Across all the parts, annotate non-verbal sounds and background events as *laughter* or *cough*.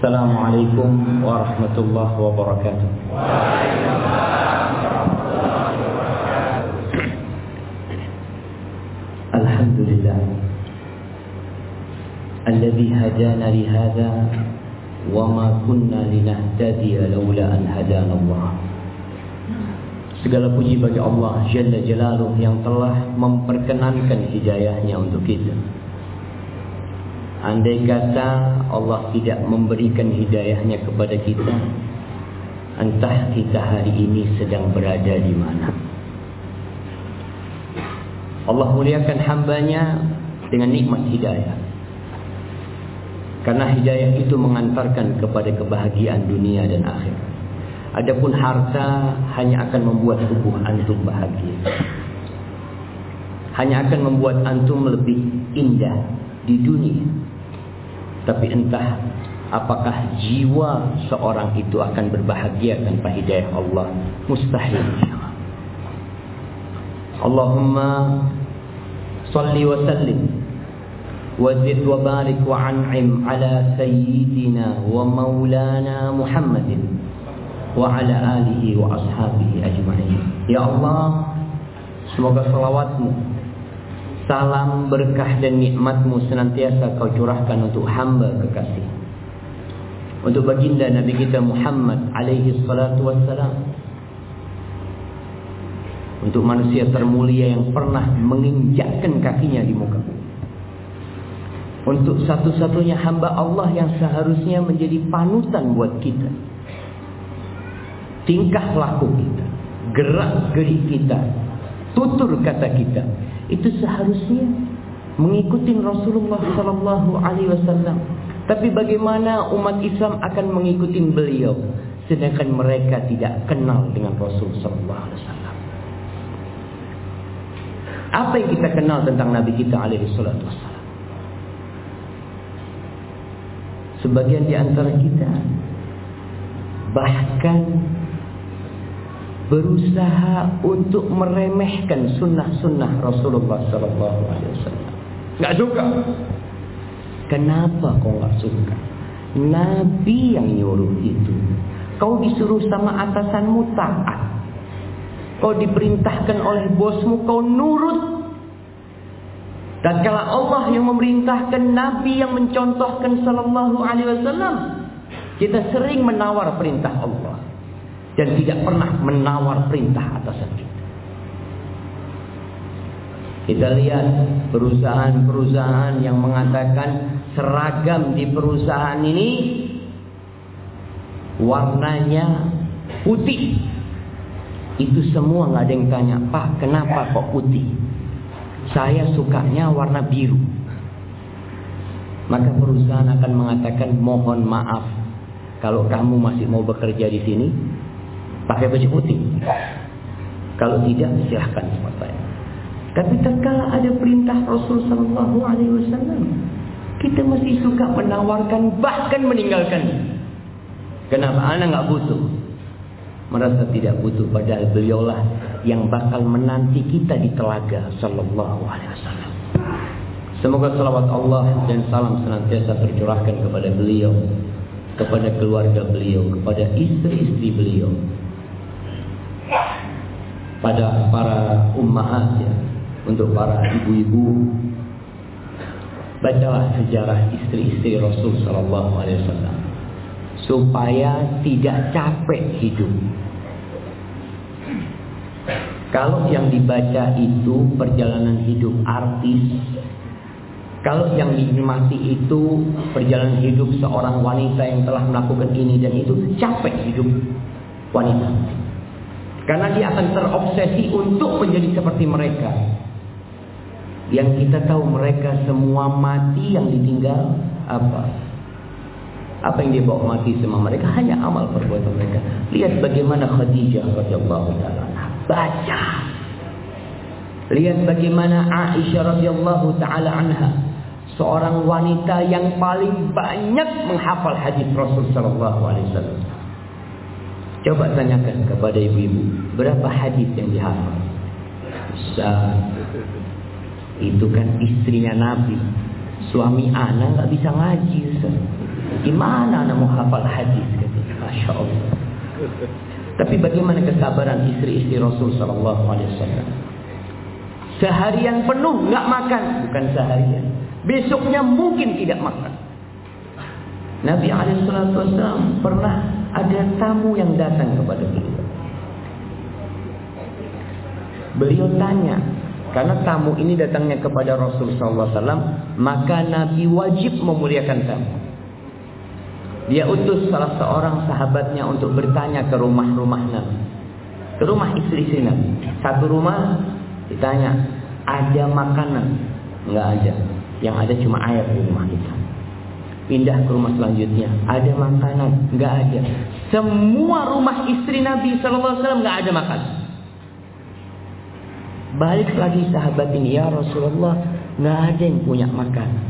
السلام عليكم ورحمة الله وبركاته الحمد لله الذي هدانا لهذا وما كنا لنهتدي لولا أن هدانا الله Segala puji bagi Allah Jalla Jalaluh yang telah memperkenankan hidayahnya untuk kita. Andai kata Allah tidak memberikan hidayahnya kepada kita, entah kita hari ini sedang berada di mana. Allah muliakan hambanya dengan nikmat hidayah. Karena hidayah itu mengantarkan kepada kebahagiaan dunia dan akhirat. Adapun harta hanya akan membuat tubuh antum bahagia. Hanya akan membuat antum lebih indah di dunia. Tapi entah apakah jiwa seorang itu akan berbahagia tanpa hidayah Allah. Mustahil. Allahumma salli wa sallim wa barik wa an'im ala sayyidina wa maulana Muhammadin wa ala alihi wa ajma'in. Ya Allah, semoga salawatmu. Salam berkah dan nikmatmu senantiasa kau curahkan untuk hamba kekasih. Untuk baginda Nabi kita Muhammad alaihi salatu wassalam. Untuk manusia termulia yang pernah menginjakkan kakinya di muka bumi. Untuk satu-satunya hamba Allah yang seharusnya menjadi panutan buat kita. Tingkah laku kita, gerak gerik kita, tutur kata kita, itu seharusnya mengikuti Rasulullah Sallallahu Alaihi Wasallam. Tapi bagaimana umat Islam akan mengikuti beliau, sedangkan mereka tidak kenal dengan Rasul Sallallahu Alaihi Wasallam? Apa yang kita kenal tentang Nabi kita Alaihi Wasallam? Sebagian di antara kita bahkan berusaha untuk meremehkan sunnah-sunnah Rasulullah Sallallahu Alaihi Wasallam. Gak suka. Kenapa kau gak suka? Nabi yang nyuruh itu. Kau disuruh sama atasanmu taat. Kau diperintahkan oleh bosmu, kau nurut. Dan kalau Allah yang memerintahkan Nabi yang mencontohkan Sallallahu Alaihi Wasallam, kita sering menawar perintah Allah dan tidak pernah menawar perintah atasan kita. Kita lihat perusahaan-perusahaan yang mengatakan seragam di perusahaan ini warnanya putih. Itu semua nggak ada yang tanya, Pak, kenapa kok putih? Saya sukanya warna biru. Maka perusahaan akan mengatakan mohon maaf kalau kamu masih mau bekerja di sini, pakai baju putih. Kalau tidak, silahkan sama saya. Tapi tatkala ada perintah Rasul Sallallahu Alaihi Wasallam, kita masih suka menawarkan bahkan meninggalkan. Kenapa? Anak nggak butuh. Merasa tidak butuh padahal beliaulah yang bakal menanti kita di telaga Sallallahu Alaihi Wasallam. Semoga salawat Allah dan salam senantiasa tercurahkan kepada beliau, kepada keluarga beliau, kepada istri-istri beliau, pada para ummahat ya, untuk para ibu-ibu bacalah sejarah istri-istri Rasul sallallahu alaihi wasallam supaya tidak capek hidup. Kalau yang dibaca itu perjalanan hidup artis, kalau yang dinikmati itu perjalanan hidup seorang wanita yang telah melakukan ini dan itu capek hidup wanita. Karena dia akan terobsesi untuk menjadi seperti mereka. Yang kita tahu mereka semua mati yang ditinggal apa? Apa yang dia bawa mati semua mereka hanya amal perbuatan mereka. Lihat bagaimana Khadijah radhiyallahu taala baca. Lihat bagaimana Aisyah radhiyallahu taala anha seorang wanita yang paling banyak menghafal hadis Rasul sallallahu alaihi wasallam. Coba tanyakan kepada ibu-ibu berapa hadis yang dihafal. Sa itu kan istrinya Nabi. Suami anak nggak bisa ngaji, Ustaz. Gimana anak mau hafal hadis? Masya Allah. Tapi bagaimana kesabaran istri-istri Rasul Sallallahu Alaihi Wasallam? Seharian penuh nggak makan, bukan seharian. Besoknya mungkin tidak makan. Nabi Alaihissalam pernah ada tamu yang datang kepada beliau. Beliau tanya, karena tamu ini datangnya kepada Rasul SAW, maka Nabi wajib memuliakan tamu. Dia utus salah seorang sahabatnya untuk bertanya ke rumah-rumah Nabi. Ke rumah istri-istri Nabi. Satu rumah ditanya, ada makanan? Enggak ada. Yang ada cuma air di rumah kita. Pindah ke rumah selanjutnya, ada makanan? Enggak ada. Semua rumah istri Nabi SAW enggak ada makanan. Balik lagi sahabat ini, ya Rasulullah, enggak ada yang punya makanan.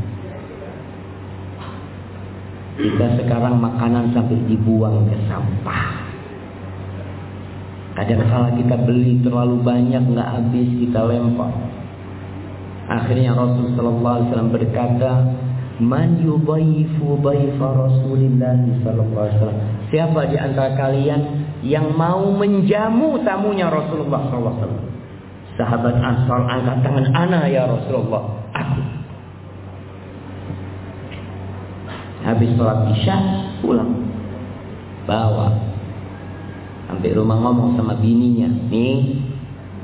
Kita sekarang makanan sampai dibuang ke sampah. Kadang salah kita beli terlalu banyak nggak habis kita lempar. Akhirnya Rasul Sallallahu Alaihi Wasallam berkata, Man yudhaifu dhaifa Rasulillah Sallallahu Alaihi Wasallam. Siapa di antara kalian yang mau menjamu tamunya Rasulullah Sallallahu Alaihi Wasallam? Sahabat Ansar angkat tangan ana ya Rasulullah. Aku. Habis sholat isya pulang. Bawa. Sampai rumah ngomong sama bininya. Nih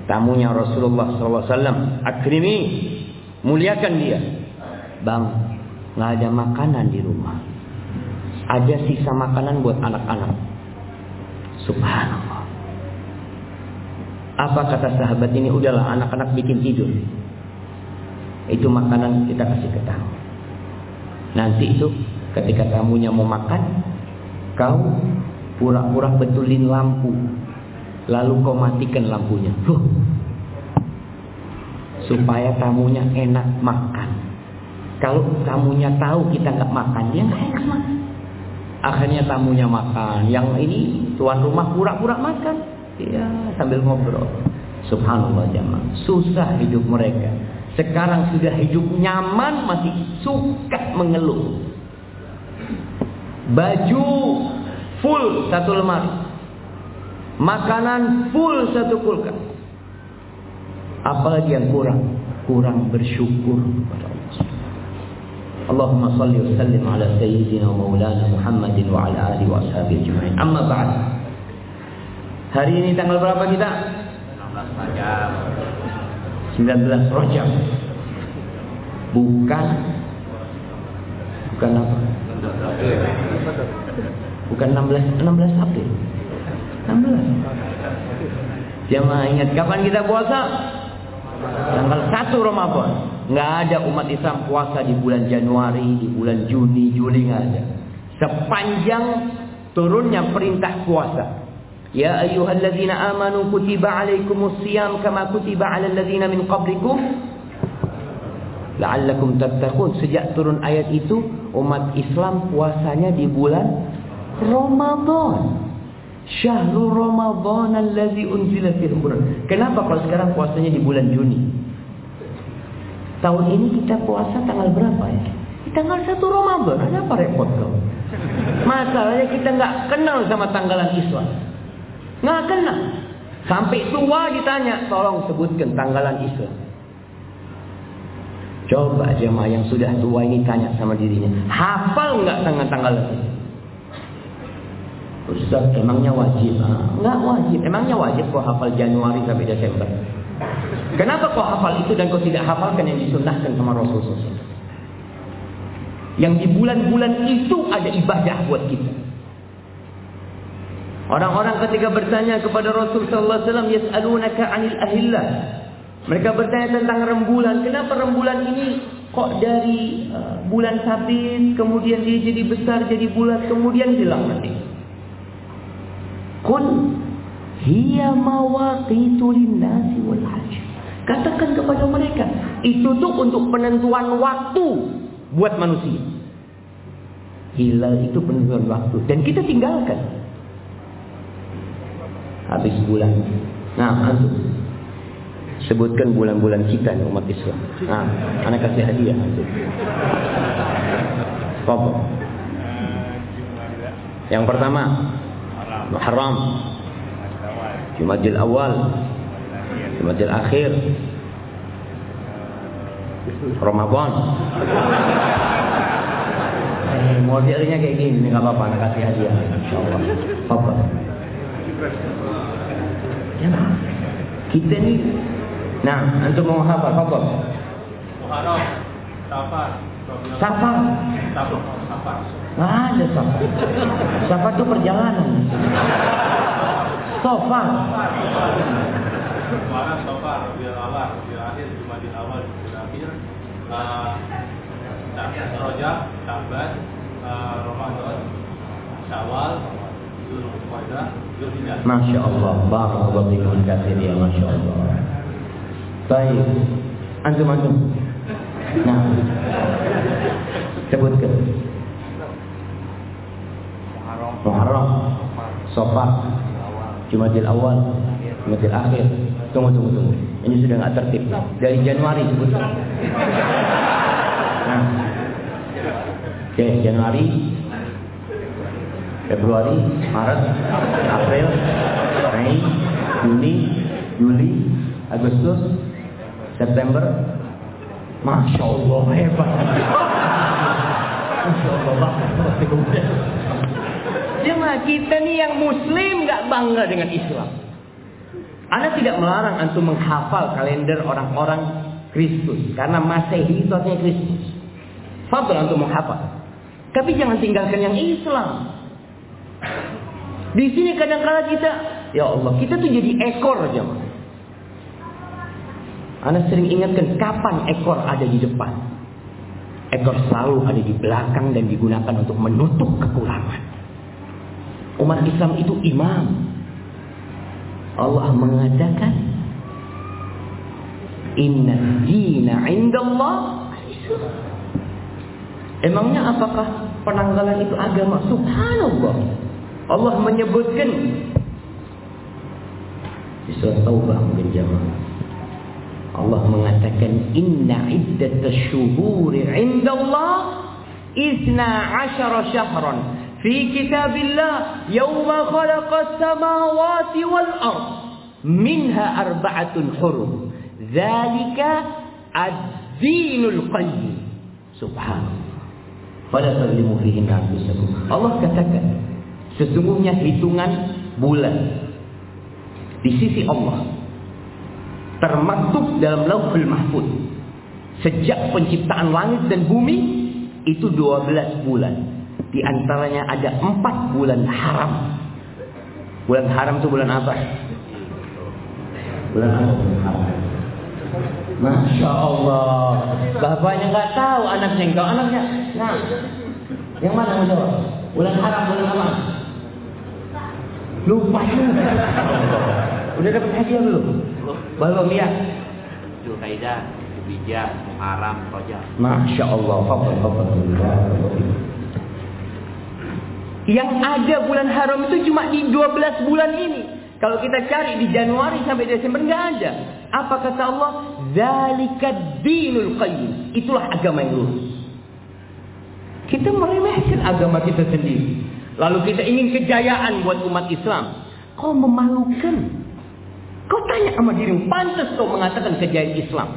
tamunya Rasulullah SAW. Akrimi. Muliakan dia. Bang. Nggak ada makanan di rumah. Ada sisa makanan buat anak-anak. Subhanallah. Apa kata sahabat ini? Udahlah anak-anak bikin tidur. Itu makanan kita kasih ke tamu. Nanti itu Ketika tamunya mau makan, kau pura-pura betulin lampu. Lalu kau matikan lampunya. Huh. Supaya tamunya enak makan. Kalau tamunya tahu kita nggak makan, dia nggak enak makan. Akhirnya tamunya makan. Yang ini tuan rumah pura-pura makan. Ya sambil ngobrol. Subhanallah jamaah. Susah hidup mereka. Sekarang sudah hidup nyaman masih suka mengeluh. Baju full satu lemari. Makanan full satu kulkas. Apalagi yang kurang? Kurang bersyukur kepada Allah. Allahumma salli wa sallim ala sayyidina maulana Muhammadin wa ala alihi wa ajma'in. Amma. Hari ini tanggal berapa kita? 16 Rajab. 19 Rajab. Bukan bukan apa? Bukan 16 16 April. 16. Jamaah ingat kapan kita puasa? Tanggal 1 Ramadan. Nggak ada umat Islam puasa di bulan Januari, di bulan Juni, Juli nggak ada. Sepanjang turunnya perintah puasa. Ya ayyuhalladzina amanu kutiba alaikumus siyam kama kutiba alal ladzina min qablikum la'allakum tattaqun. Sejak turun ayat itu umat Islam puasanya di bulan Ramadan. Syahrul Ramadan allazi unzila Quran. Kenapa kalau sekarang puasanya di bulan Juni? Tahun ini kita puasa tanggal berapa ya? Di tanggal 1 Ramadan. Ada apa repot kau? Masalahnya kita nggak kenal sama tanggalan Islam. Nggak kenal. Sampai tua ditanya, tolong sebutkan tanggalan Islam. Coba jemaah yang sudah tua ini tanya sama dirinya, hafal nggak tanggal tanggalan ini? Ustaz, emangnya wajib? Ah, enggak wajib. Emangnya wajib kau hafal Januari sampai Desember? Kenapa kau hafal itu dan kau tidak hafalkan yang disunnahkan sama Rasulullah SAW? Yang di bulan-bulan itu ada ibadah buat kita. Orang-orang ketika bertanya kepada Rasul sallallahu alaihi wasallam yas'alunaka 'anil ahillah. Mereka bertanya tentang rembulan. Kenapa rembulan ini kok dari uh, bulan sabit kemudian dia jadi besar jadi bulat kemudian hilang nanti? Kun hiya mawaqitu linnasi wal hajj. Katakan kepada mereka, itu tuh untuk penentuan waktu buat manusia. Hilal itu penentuan waktu dan kita tinggalkan. Habis bulan. Nah, antum sebutkan bulan-bulan kita nih umat Islam. Nah, anak kasih hadiah antum. Yang pertama, Muharram. Jumadil awal. Jumadil akhir. Ramadan. Eh, modelnya kayak gini, nggak apa-apa, anak kasih hadiah, insyaallah. Apa? Ya, kita nih, nah, antum mau hafal, apa? Muharram, Safar, Safar. Safar, Safar. Nggak ada safar. Safar itu perjalanan. Sofar. Muharram, Safar, Rabiul Awal, Rabiul Akhir, Jumadil Awal, Jumadil Akhir, eh, Rojab, Syaban, eh, Ramadan, Syawal. Masya Allah. Barakallahu fikum katsir ya Masya Allah. Baik. Antum antum. Nah. Sebutkan. Muharram. Sofar. Jumadil awal. Jumadil akhir. Tunggu tunggu tunggu. Ini sudah nggak tertib. Dari Januari sebutkan. Nah. Oke, Januari, Februari, Maret, April, Mei, Juni, Juli, Agustus, September. Masya Allah hebat. Masya Allah Jemaah kita nih yang Muslim nggak bangga dengan Islam. Anda tidak melarang antum menghafal kalender orang-orang Kristus karena Masehi itu artinya Kristus. Fadl antum menghafal. Tapi jangan tinggalkan yang Islam. Di sini kadang-kala kita, ya Allah, kita tuh jadi ekor aja. Anda sering ingatkan kapan ekor ada di depan. Ekor selalu ada di belakang dan digunakan untuk menutup kekurangan. Umat Islam itu imam. Allah mengatakan, Inna dina indallah. Emangnya apakah penanggalan itu agama? Subhanallah. Allah menyebutkan di surat Taubah mungkin jamaah. Allah mengatakan inna iddatash syuhuri 'inda Allah isna 'ashara syahran fi kitabillah yawma khalaqas samawati wal ard minha arba'atun hurum dzalika ad-dinul qayyim subhanallah pada tazlimu fihin. Allah katakan, sesungguhnya hitungan bulan di sisi Allah termaktub dalam Lauhul Mahfuz sejak penciptaan langit dan bumi itu 12 bulan. Di antaranya ada 4 bulan haram. Bulan haram itu bulan apa? Bulan apa? Bulan haram. Masya Allah. Bapaknya nggak tahu anaknya yang tahu anaknya. Nah, yang mana mau jawab? Bulan haram, bulan apa? Lupa. Udah dapat hadiah belum? Belum ya. Zulkaidah, Zulhijjah, Muharram, Rajab. Masya Allah. Fadl, fadl. Yang ada bulan haram itu cuma di 12 bulan ini. Kalau kita cari di Januari sampai Desember nggak ada. Apa kata Allah? Zalika dinul qayyim. Itulah agama yang lurus. Kita meremehkan agama kita sendiri. Lalu kita ingin kejayaan buat umat Islam. Kau memalukan. Kau tanya sama dirimu, pantas kau mengatakan kejayaan Islam.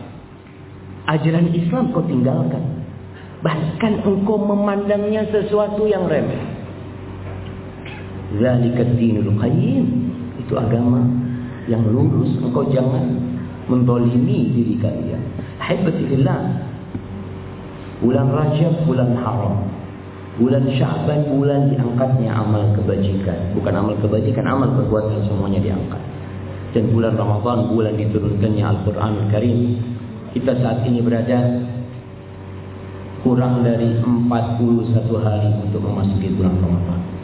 Ajaran Islam kau tinggalkan. Bahkan engkau memandangnya sesuatu yang remeh. Zalika dinul qayyim. Itu agama yang lurus. Engkau jangan mendolimi diri kalian. Haibatillah. Bulan Rajab, bulan haram. Bulan Syaban, bulan diangkatnya amal kebajikan. Bukan amal kebajikan, amal perbuatan semuanya diangkat. Dan bulan Ramadan, bulan diturunkannya Al-Quran Al-Karim. Kita saat ini berada kurang dari 41 hari untuk memasuki bulan Ramadan.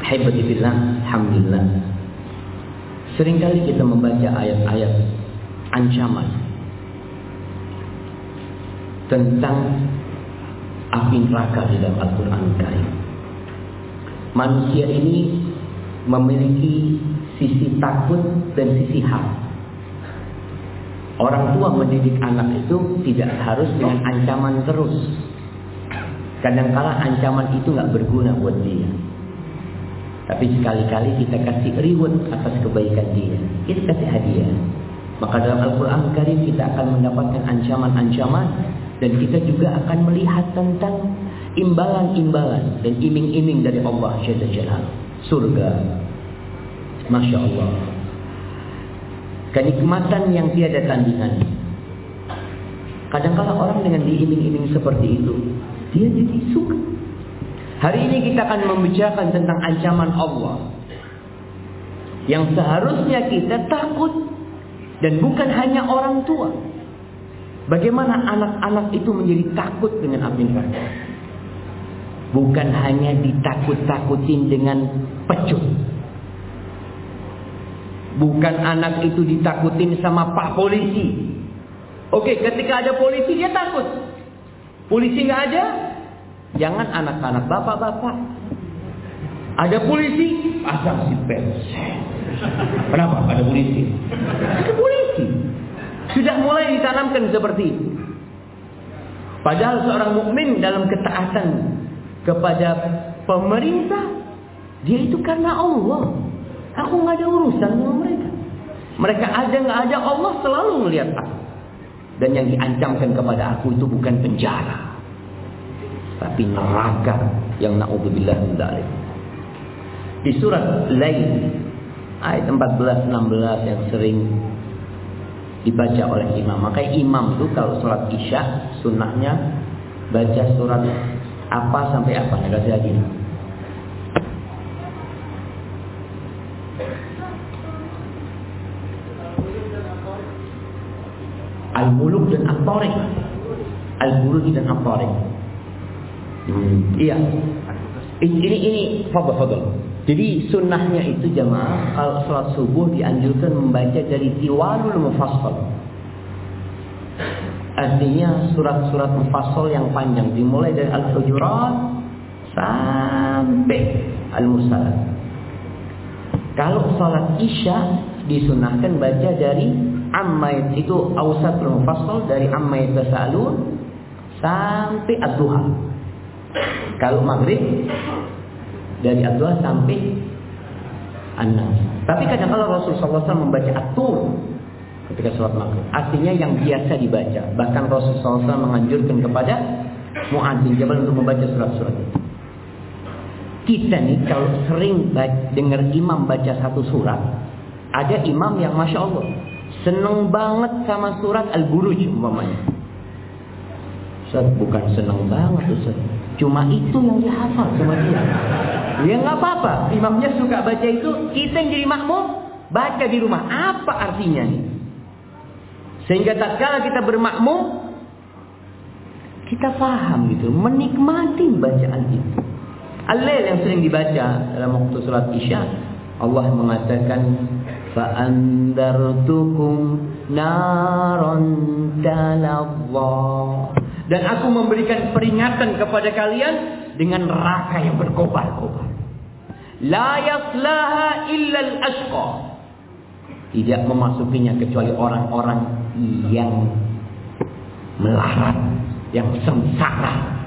Haibatillah, Alhamdulillah. Seringkali kita membaca ayat-ayat ancaman tentang api neraka di dalam Al-Quran Karim. Manusia ini memiliki sisi takut dan sisi hak. Orang tua mendidik anak itu tidak harus dengan ancaman terus. Kadangkala ancaman itu nggak berguna buat dia. Tapi sekali-kali kita kasih reward atas kebaikan dia. Kita kasih hadiah. Maka dalam Al-Quran Karim kita akan mendapatkan ancaman-ancaman dan kita juga akan melihat tentang imbalan-imbalan dan iming-iming dari Allah Jalla Jalal. Surga. Masya Allah. Kenikmatan yang tiada tandingan. Kadang-kala orang dengan diiming-iming seperti itu, dia jadi suka. Hari ini kita akan membicarakan tentang ancaman Allah. Yang seharusnya kita takut dan bukan hanya orang tua. Bagaimana anak-anak itu menjadi takut dengan api neraka? Bukan hanya ditakut-takutin dengan pecut. Bukan anak itu ditakutin sama pak polisi. Oke, ketika ada polisi dia takut. Polisi nggak ada, jangan anak-anak bapak-bapak. Ada polisi, asal si pers. Kenapa ada polisi? Ada polisi. Sudah mulai ditanamkan seperti itu. Padahal seorang mukmin dalam ketaatan kepada pemerintah, dia itu karena Allah. Aku nggak ada urusan dengan mereka. Mereka ada nggak ada Allah selalu melihat aku. Dan yang diancamkan kepada aku itu bukan penjara, tapi neraka yang naudzubillah min Di surat Lain ayat 14 16 yang sering dibaca oleh imam. Maka imam itu kalau sholat isya sunnahnya baca surat apa sampai apa nggak lagi. Al-Muluk dan At-Tariq. Al-Buruj dan At-Tariq. Hmm. Iya. Ini ini, ini fadl fadl. Jadi sunnahnya itu jamaah kalau sholat subuh dianjurkan membaca dari tiwalul mufassal. Artinya surat-surat mufassal yang panjang dimulai dari Al-Hujurat sampai Al-Mursalat. Kalau sholat Isya disunahkan baca dari Amma itu Ausatul Mufassal dari Amma Tasalun sampai Ad-Duha. Kalau Maghrib dari Abdullah sampai An-Nas. Tapi kadang-kadang Rasulullah SAW membaca At-Tur ketika sholat maghrib. Artinya yang biasa dibaca. Bahkan Rasulullah SAW menganjurkan kepada Mu'ad bin Jabal untuk membaca surat-surat itu. Kita nih kalau sering dengar imam baca satu surat, ada imam yang masya Allah seneng banget sama surat Al-Buruj umpamanya. Ustaz bukan seneng banget Ustaz. Cuma itu yang dihafal sama dia. Ya nggak apa-apa. Imamnya suka baca itu. Kita yang jadi makmum baca di rumah. Apa artinya nih? Sehingga kalah kita bermakmum, kita paham gitu, menikmati bacaan itu. Al-Lail yang sering dibaca dalam waktu salat Isya, Allah mengatakan fa'andartukum naron talazza dan aku memberikan peringatan kepada kalian dengan neraka yang berkobar-kobar. La yaslaha illal ashqa. Tidak memasukinya kecuali orang-orang yang melarat, yang sengsara.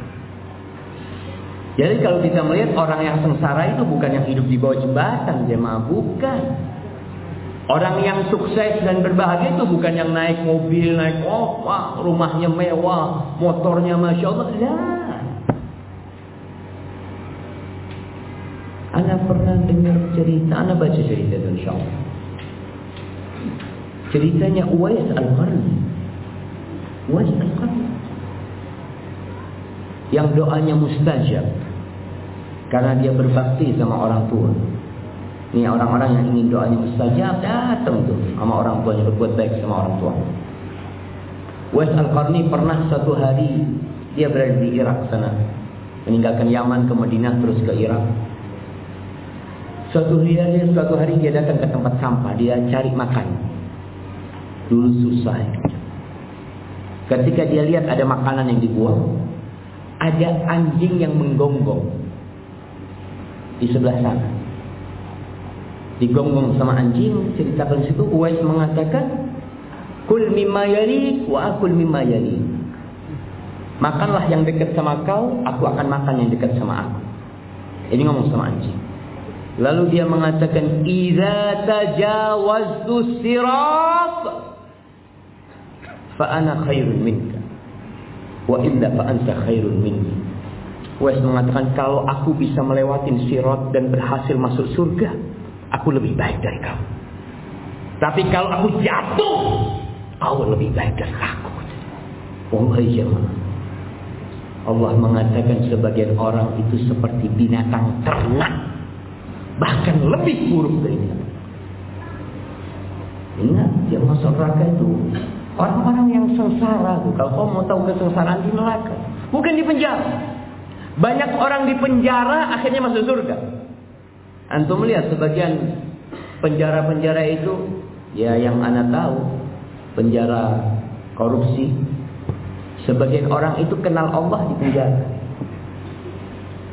Jadi kalau kita melihat orang yang sengsara itu bukan yang hidup di bawah jembatan, jemaah bukan. Orang yang sukses dan berbahagia itu bukan yang naik mobil, naik oh, rumahnya mewah, motornya masya Allah. Lah. Anda pernah dengar cerita, Anda baca cerita itu insya Allah. Ceritanya Uwais Al-Qarni. Uwais Al-Qarni. Yang doanya mustajab. Karena dia berbakti sama orang tua. Ini orang-orang yang ingin doanya mustajab datang tuh sama orang tuanya berbuat baik sama orang tua. Wes Al-Qarni pernah satu hari dia berada di Irak sana. Meninggalkan Yaman ke Madinah terus ke Irak. Suatu hari, suatu hari dia datang ke tempat sampah, dia cari makan. Dulu susah. Ketika dia lihat ada makanan yang dibuang, ada anjing yang menggonggong di sebelah sana digonggong sama anjing ceritakan situ Uwais mengatakan kul mimma yali wa akul mimma yali. Makanlah yang dekat sama kau aku akan makan yang dekat sama aku. Ini ngomong sama anjing. Lalu dia mengatakan, "Idza tajawaztu sirat fa ana khairun minka wa illa fa anta khairun minni." Wes mengatakan kalau aku bisa melewati sirat dan berhasil masuk surga, aku lebih baik dari kamu. Tapi kalau aku jatuh, kau lebih baik dari aku. Wallahi jemaah. Allah mengatakan sebagian orang itu seperti binatang ternak. Bahkan lebih buruk dari itu. Ingat, yang masuk neraka itu orang-orang yang sengsara. Kalau kau mau tahu kesengsaraan di neraka, bukan di penjara. Banyak orang di penjara akhirnya masuk surga. Antum melihat sebagian penjara-penjara itu ya yang anak tahu penjara korupsi. Sebagian orang itu kenal Allah di penjara.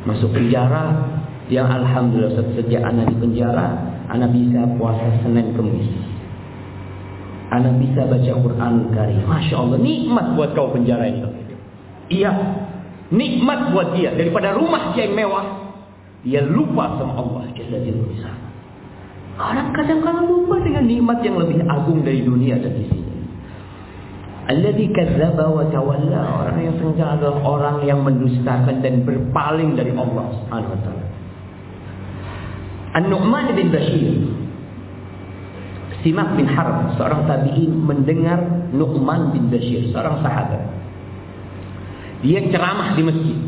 Masuk penjara yang alhamdulillah sejak anak di penjara, anak bisa puasa Senin Kemis. Anak bisa baca Quran Karim. Masya Allah, nikmat buat kau penjara ini. Iya, Nikmat buat dia daripada rumah yang mewah. Dia lupa sama Allah Jalla Jalla Orang kadang-kadang lupa dengan nikmat yang lebih agung dari dunia dan di sini. Alladhi kadzdzaba wa tawalla orang yang sengaja adalah orang yang mendustakan dan berpaling dari Allah Subhanahu wa taala. An-Nu'man bin Bashir Simak bin Harb, seorang tabi'in mendengar Nu'man bin Bashir, seorang sahabat. Dia ceramah di masjid.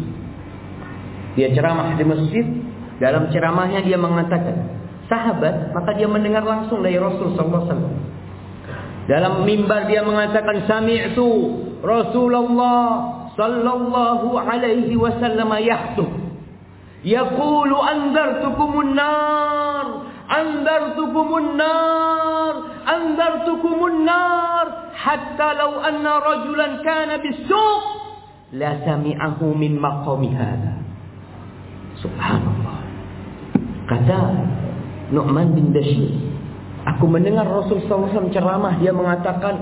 Dia ceramah di masjid. Dalam ceramahnya dia mengatakan, sahabat, maka dia mendengar langsung dari Rasul sallallahu alaihi wasallam. Dalam mimbar dia mengatakan sami'tu Rasulullah sallallahu alaihi wasallam yahtub. Yaqulu anzartukumun nar anzartukumun nar anzartukumun nar hatta law anna rajulan kana bis-suq la sami'ahu min maqami hadha. Subhanallah. Kata Nu'man bin Bashir, aku mendengar Rasul SAW ceramah dia mengatakan,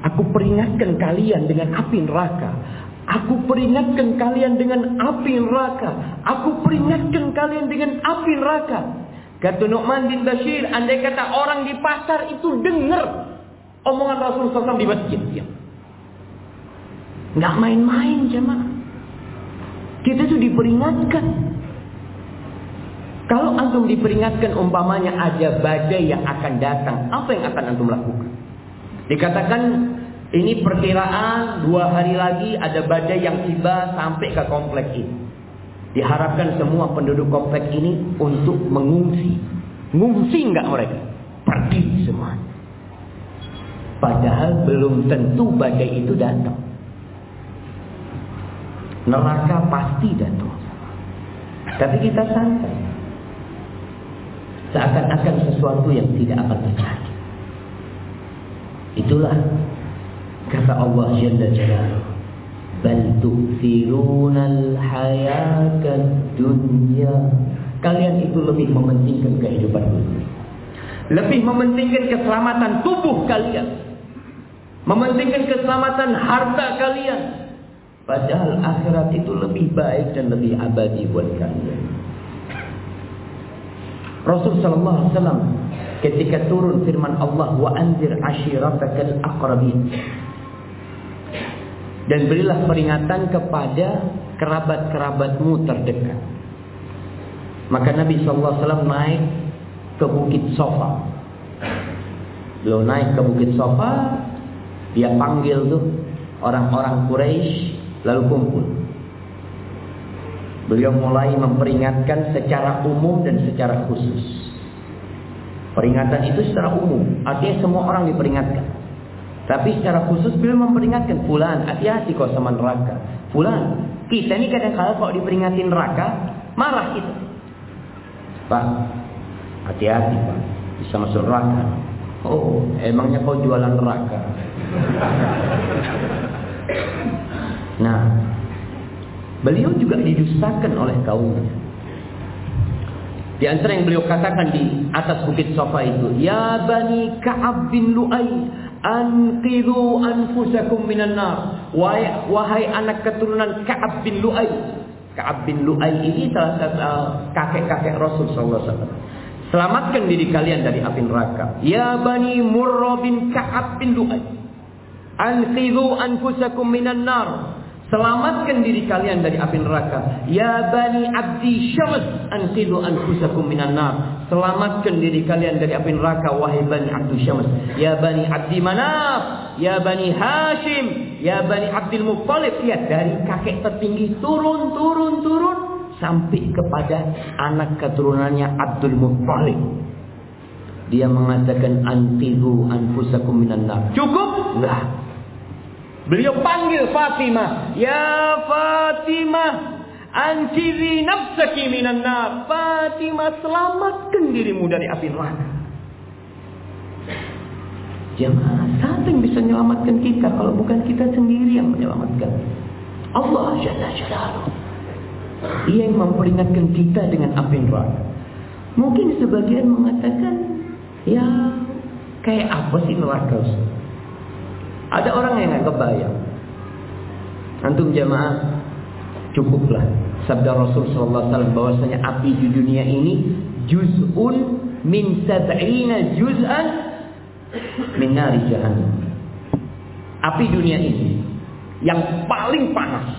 aku peringatkan kalian dengan api neraka. Aku peringatkan kalian dengan api neraka. Aku peringatkan kalian dengan api neraka. Kata Nu'man bin Bashir, andai kata orang di pasar itu dengar omongan Rasul SAW di masjid. Ya. Nggak main-main jemaah. Kita tuh diperingatkan. Kalau antum diperingatkan umpamanya ada badai yang akan datang, apa yang akan antum lakukan? Dikatakan ini perkiraan dua hari lagi ada badai yang tiba sampai ke komplek ini. Diharapkan semua penduduk komplek ini untuk mengungsi. Ngungsi nggak mereka? Pergi semua. Padahal belum tentu badai itu datang. Neraka pasti datang. Tapi kita santai. Seakan-akan sesuatu yang tidak akan terjadi. Itulah kata Allah Jalla Jalaluhu. Bal tu'thirunal hayatad dunya. Kalian itu lebih mementingkan kehidupan dunia. Lebih mementingkan keselamatan tubuh kalian. Mementingkan keselamatan harta kalian Padahal akhirat itu lebih baik dan lebih abadi buat kalian. Rasul sallallahu alaihi wasallam ketika turun firman Allah wa anzir ashiratakal aqrabin. Dan berilah peringatan kepada kerabat-kerabatmu terdekat. Maka Nabi sallallahu alaihi wasallam naik ke Bukit Sofa. Beliau naik ke Bukit Sofa, dia panggil tuh orang-orang Quraisy lalu kumpul. Beliau mulai memperingatkan secara umum dan secara khusus. Peringatan itu secara umum, artinya semua orang diperingatkan. Tapi secara khusus beliau memperingatkan, Fulan, hati-hati kau sama neraka. Fulan, kita ini kadang-kadang kalau diperingatin neraka, marah kita. Pak, hati-hati Pak, bisa masuk neraka. Oh, emangnya kau jualan neraka? *laughs* Nah, beliau juga didustakan oleh kaumnya. Di antara yang beliau katakan di atas bukit Safa itu, Ya Bani Ka'ab bin Lu'ay, anqidhu anfusakum minan nar. Wahai, wahai anak keturunan Ka'ab bin Lu'ay, Ka'ab bin Lu'ay ini salah satu uh, kakek-kakek Rasul wasallam. Selamatkan diri kalian dari api neraka. Ya Bani Murrah bin Ka'ab bin Lu'ay. Anqidhu anfusakum minan nar. Selamatkan diri kalian dari api neraka. Ya Bani Abdi Syams. Anqidhu anfusakum minan nar. Selamatkan diri kalian dari api neraka. Wahai Bani Abdi Syams. Ya Bani Abdi Manaf. Ya Bani Hashim. Ya Bani Abdul Muttalib. Lihat dari kakek tertinggi turun, turun, turun. Sampai kepada anak keturunannya Abdul Muttalib. Dia mengatakan antihu anfusakum minan nar. Cukup? Enggak. Beliau panggil Fatimah. Ya Fatimah. Antizi nafsaki minan nar. Fatimah selamatkan dirimu dari api neraka. Jemaah, siapa yang bisa menyelamatkan kita kalau bukan kita sendiri yang menyelamatkan? Allah Jalla Jalaluh. Ia yang memperingatkan kita dengan api neraka. Mungkin sebagian mengatakan, ya kayak apa sih neraka? Ada orang yang nggak kebayang. Antum jamaah cukuplah sabda Rasul sallallahu alaihi wasallam bahwasanya api di dunia ini juz'un min sab'ina juz'an min nari jahannam. Api dunia ini yang paling panas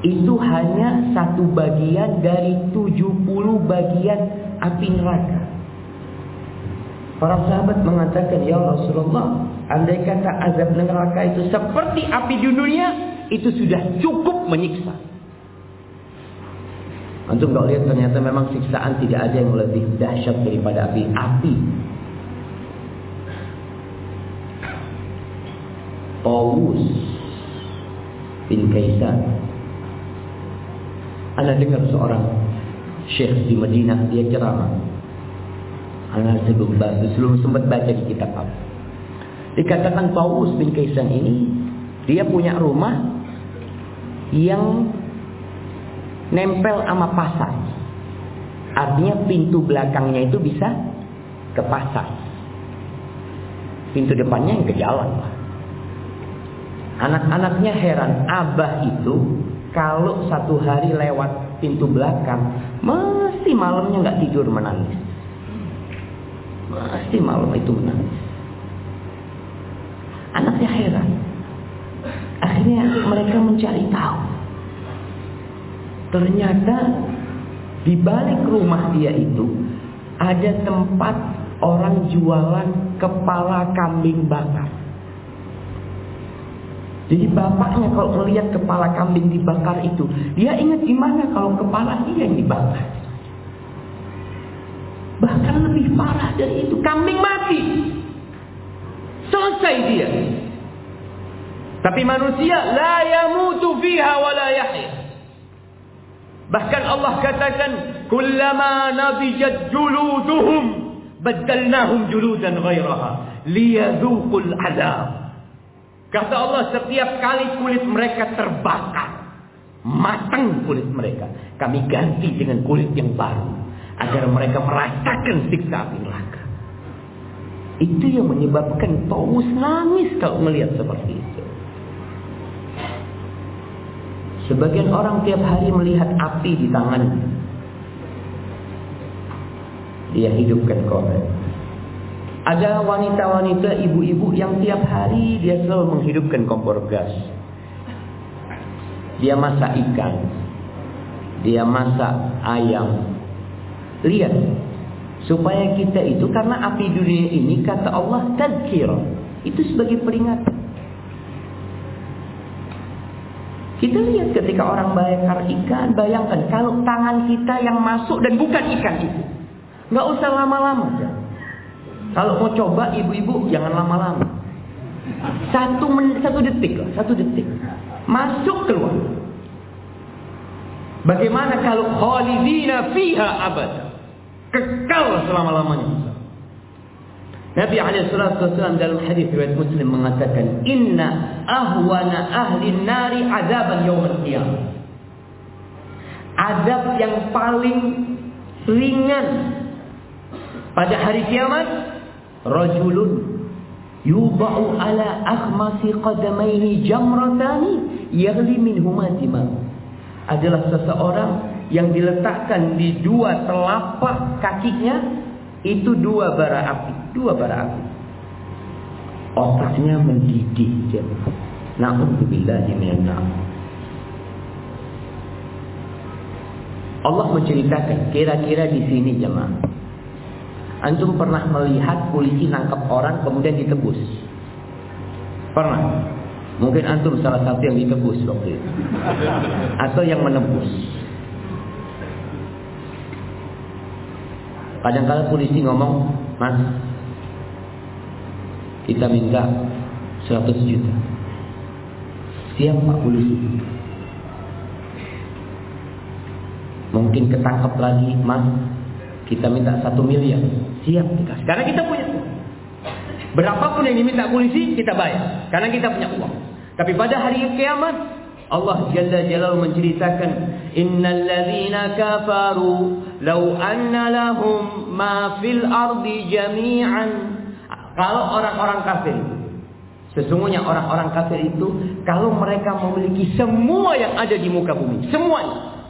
itu hanya satu bagian dari 70 bagian api neraka. Para sahabat mengatakan, Ya Rasulullah, andai kata azab neraka itu seperti api di dunia, itu sudah cukup menyiksa. Antum kalau lihat ternyata memang siksaan tidak ada yang lebih dahsyat daripada api. Api. Paulus bin Kaisan. Anda dengar seorang syekh di Madinah dia ceramah. Anda sebelum sebelum sempat baca di kitab apa. Dikatakan Paulus bin Kaisan ini dia punya rumah yang nempel sama pasar. Artinya pintu belakangnya itu bisa ke pasar. Pintu depannya yang ke jalan. Anak-anaknya heran, abah itu kalau satu hari lewat pintu belakang, mesti malamnya nggak tidur menangis. Mesti malam itu menangis. Anaknya heran. Akhirnya mereka mencari tahu. Ternyata di balik rumah dia itu ada tempat orang jualan kepala kambing bakar. Jadi bapaknya kalau melihat kepala kambing dibakar itu, dia ingat gimana kalau kepala dia yang dibakar. Bahkan lebih parah dari itu, kambing mati. Selesai dia. Tapi manusia la yamutu fiha wa la yahya. Bahkan Allah katakan, "Kullama nabijat juluduhum badalnahum juludan ghairaha liyadhuqul adab." Kata Allah setiap kali kulit mereka terbakar. Matang kulit mereka. Kami ganti dengan kulit yang baru. Agar mereka merasakan siksa api neraka. Itu yang menyebabkan Paulus nangis kalau melihat seperti itu. Sebagian orang tiap hari melihat api di tangannya. Dia hidupkan korban. Ada wanita-wanita, ibu-ibu yang tiap hari dia selalu menghidupkan kompor gas. Dia masak ikan. Dia masak ayam. Lihat. Supaya kita itu, karena api dunia ini, kata Allah, tadkir. Itu sebagai peringatan. Kita lihat ketika orang bakar ikan, bayangkan kalau tangan kita yang masuk dan bukan ikan itu. Nggak usah lama-lama. Kalau mau coba ibu-ibu jangan lama-lama. Satu menit, satu detik lah, satu detik. Masuk keluar. Bagaimana kalau khalidina fiha abad? Kekal selama-lamanya. Nabi SAW dalam hadis riwayat Muslim mengatakan, Inna ahwana ahli nari azaban yawmal qiyamah. Azab yang paling ringan pada hari kiamat rajulun yuba'u ala akhmasi qadamaihi jamratani yaghli minhuma adalah seseorang yang diletakkan di dua telapak kakinya itu dua bara api, dua bara api. Otaknya mendidih dia. Na'udzubillahi Allah menceritakan kira-kira di sini jemaah. Antum pernah melihat polisi nangkap orang kemudian ditebus? Pernah? Mungkin antum salah satu yang ditebus waktu itu. Atau yang menebus. Kadang-kadang polisi ngomong, Mas, kita minta 100 juta. Siap Pak polisi. Mungkin ketangkap lagi, Mas, kita minta satu miliar. Siap kita. Karena kita punya uang. Berapapun yang diminta polisi, kita bayar. Karena kita punya uang. Tapi pada hari kiamat, Allah Jalla Jalal menceritakan, Innal ladhina kafaru Lau anna lahum ma fil ardi jami'an. Kalau orang-orang kafir Sesungguhnya orang-orang kafir itu kalau mereka memiliki semua yang ada di muka bumi, semuanya.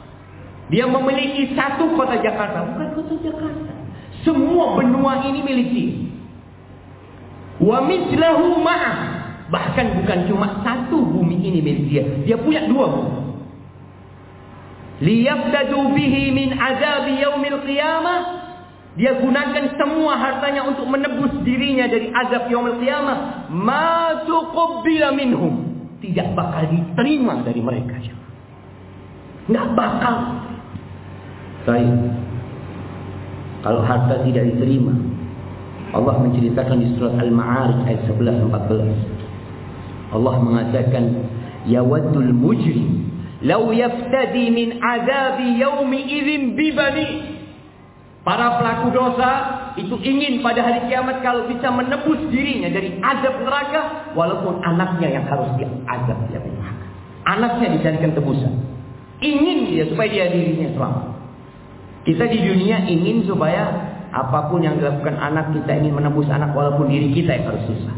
Dia memiliki satu kota Jakarta, bukan kota Jakarta. Semua benua ini milik dia. Wa mislahu ma'ah. Bahkan bukan cuma satu bumi ini milik dia. Dia punya dua bumi. Liyabdadu bihi min azab yaumil qiyamah. Dia gunakan semua hartanya untuk menebus dirinya dari azab yaumil qiyamah. Ma tuqabbila minhum. Tidak bakal diterima dari mereka. Enggak bakal. Baik. Kalau harta tidak diterima Allah menceritakan di surat Al-Ma'arij ayat 11 14 Allah mengatakan yawaddul mujrim Lau yaftadi min azabi yaumi idzin bibani. Para pelaku dosa itu ingin pada hari kiamat kalau bisa menebus dirinya dari azab neraka walaupun anaknya yang harus diazab di neraka. Anaknya dijadikan tebusan. Ingin dia supaya dia dirinya selamat. Kita di dunia ingin supaya apa pun yang dilakukan anak kita ingin menebus anak walaupun diri kita yang harus susah.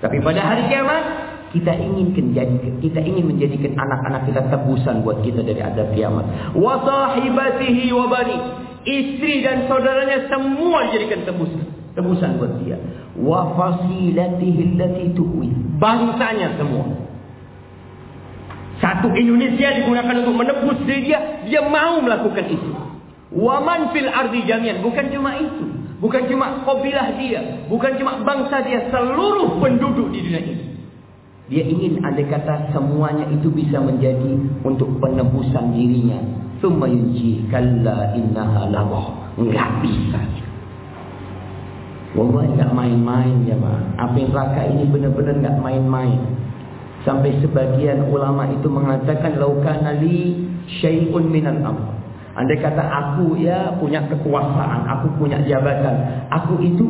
Tapi pada hari kiamat kita ingin menjadikan kita ingin menjadikan anak-anak kita tebusan buat kita dari azab kiamat. Wa sahibatihi wa bani. Istri dan saudaranya semua dijadikan tebusan. Tebusan buat dia. Wa fasilatihi allati tuwi. Bangsanya semua. Satu Indonesia digunakan untuk menebus diri dia, dia mau melakukan itu. Wa man fil ardi jami'an, bukan cuma itu. Bukan cuma kabilah dia, bukan cuma bangsa dia, seluruh penduduk di dunia ini. Dia ingin ada kata semuanya itu bisa menjadi untuk penebusan dirinya. Summa yunji kalla innaha lawah. Enggak bisa. Wallahi enggak main-main jemaah. Api neraka ini benar-benar enggak main-main. Sampai sebagian ulama itu mengatakan laukana li syai'un minal amr. Andai kata aku ya punya kekuasaan, aku punya jabatan, aku itu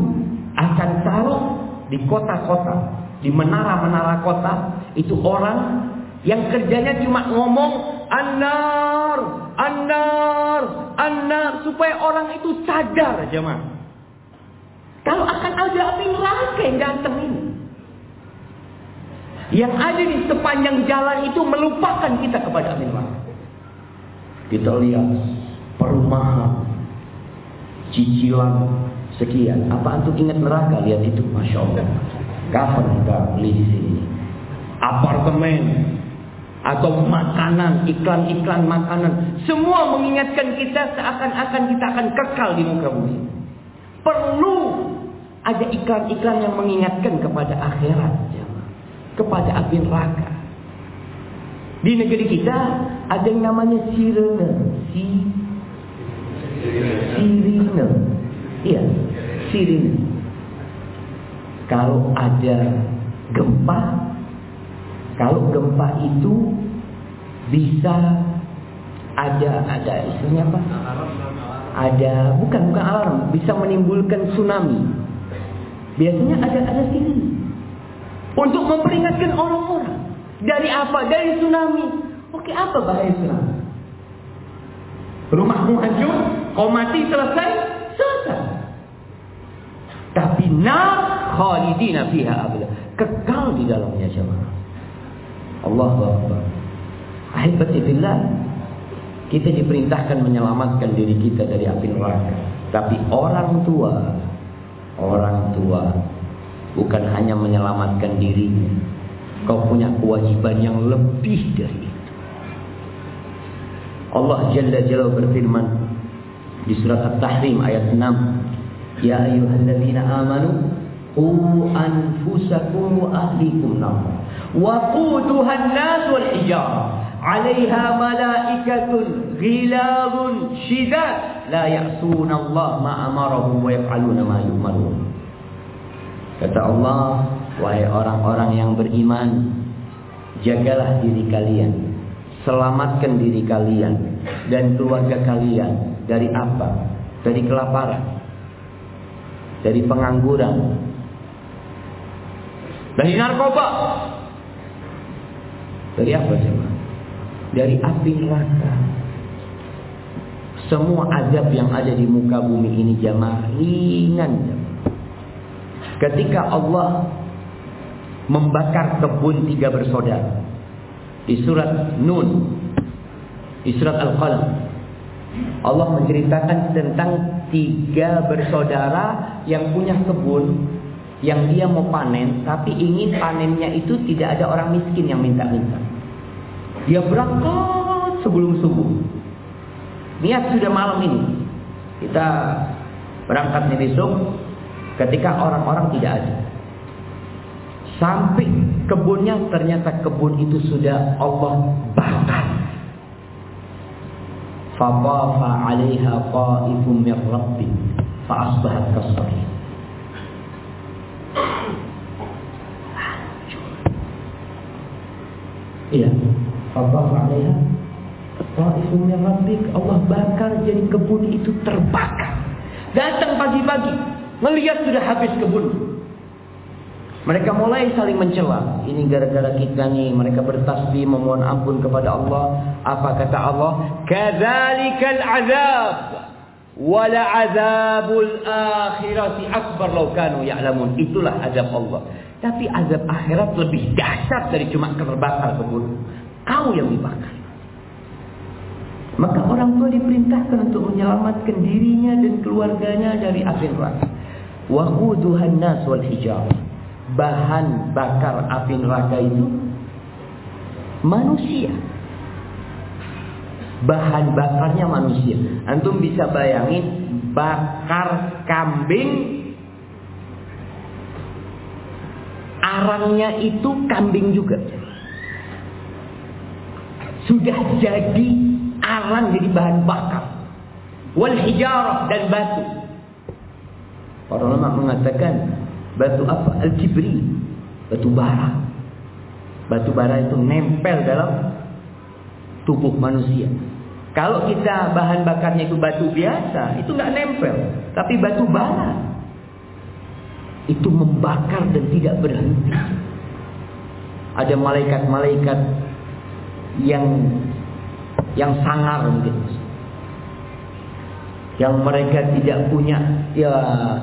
akan taruh di kota-kota di menara-menara kota itu orang yang kerjanya cuma ngomong anar, anar, anar supaya orang itu sadar mah. Kalau akan ada api neraka yang datang ini. Yang ada di sepanjang jalan itu melupakan kita kepada api neraka. Kita lihat perumahan, cicilan sekian. Apa antum ingat neraka? Lihat itu, masya Allah. Kapan kita beli sini? Apartemen atau makanan, iklan-iklan makanan, semua mengingatkan kita seakan-akan kita akan kekal di muka bumi. Perlu ada iklan-iklan yang mengingatkan kepada akhirat, kepada api neraka. Di negeri kita ada yang namanya sirene, si sirine. Iya, sirine. Kalau ada gempa, kalau gempa itu bisa ada ada istilahnya apa? Ada bukan bukan alarm, bisa menimbulkan tsunami. Biasanya ada ada sini untuk memperingatkan orang-orang dari apa? Dari tsunami. Oke, apa bahaya tsunami? Rumahmu hancur, kau mati selesai, selesai. Tapi nar khalidina fiha abada. Kekal di dalamnya jemaah. Allahu Akbar. Ahibati billah. Kita diperintahkan menyelamatkan diri kita dari api neraka. Tapi orang tua, orang tua bukan hanya menyelamatkan dirinya. Kau punya kewajiban yang lebih dari itu. Allah Jalla Jalla berfirman di surat At-Tahrim ayat 6, "Ya ayyuhalladzina amanu qu anfusakum wa ahlikum nar wa quduha an-nas wal hijarah 'alaiha malaikatun ghilabun shidad la ya'suna Allah ma amarahum wa yaf'aluna ma yu'marun." Kata Allah, wahai orang-orang yang beriman, jagalah diri kalian, selamatkan diri kalian dan keluarga kalian dari apa? Dari kelaparan, dari pengangguran, dari narkoba, dari apa coba? Dari api neraka. Semua azab yang ada di muka bumi ini jamaah ringan. Ketika Allah membakar kebun tiga bersaudara di surat Nun, di surat Al-Qalam, Allah menceritakan tentang tiga bersaudara yang punya kebun yang dia mau panen, tapi ingin panennya itu tidak ada orang miskin yang minta-minta. Dia berangkat sebelum subuh. Niat sudah malam ini. Kita berangkat nih besok ketika orang-orang tidak ada. Sampai kebunnya ternyata kebun itu sudah Allah bakar. Fabafa 'alaiha qa'ifun min rabbik fa asbahat kasari. Iya, fabafa 'alaiha qa'ifun min rabbik Allah bakar jadi kebun itu terbakar. Datang pagi-pagi, melihat sudah habis kebun. Mereka mulai saling mencela. Ini gara-gara kita nih. Mereka bertasbih memohon ampun kepada Allah. Apa kata Allah? Kadzalikal azab. Wala azabul akhirati akbar law kanu ya'lamun. Itulah azab Allah. Tapi azab akhirat lebih dahsyat dari cuma terbakar kebun. Kau yang dibakar. Maka orang tua diperintahkan untuk menyelamatkan dirinya dan keluarganya dari api neraka. Wa quduhan nas wal hijarah bahan bakar api neraka itu manusia. Bahan bakarnya manusia. Antum bisa bayangin bakar kambing arangnya itu kambing juga. Sudah jadi arang jadi bahan bakar. Wal hijarah dan batu. Para ulama mengatakan Batu apa? Al-kibri. Batu bara. Batu bara itu nempel dalam tubuh manusia. Kalau kita bahan bakarnya itu batu biasa, itu nggak nempel. Tapi batu bara itu membakar dan tidak berhenti. Ada malaikat-malaikat yang yang sangar mungkin. Yang mereka tidak punya ya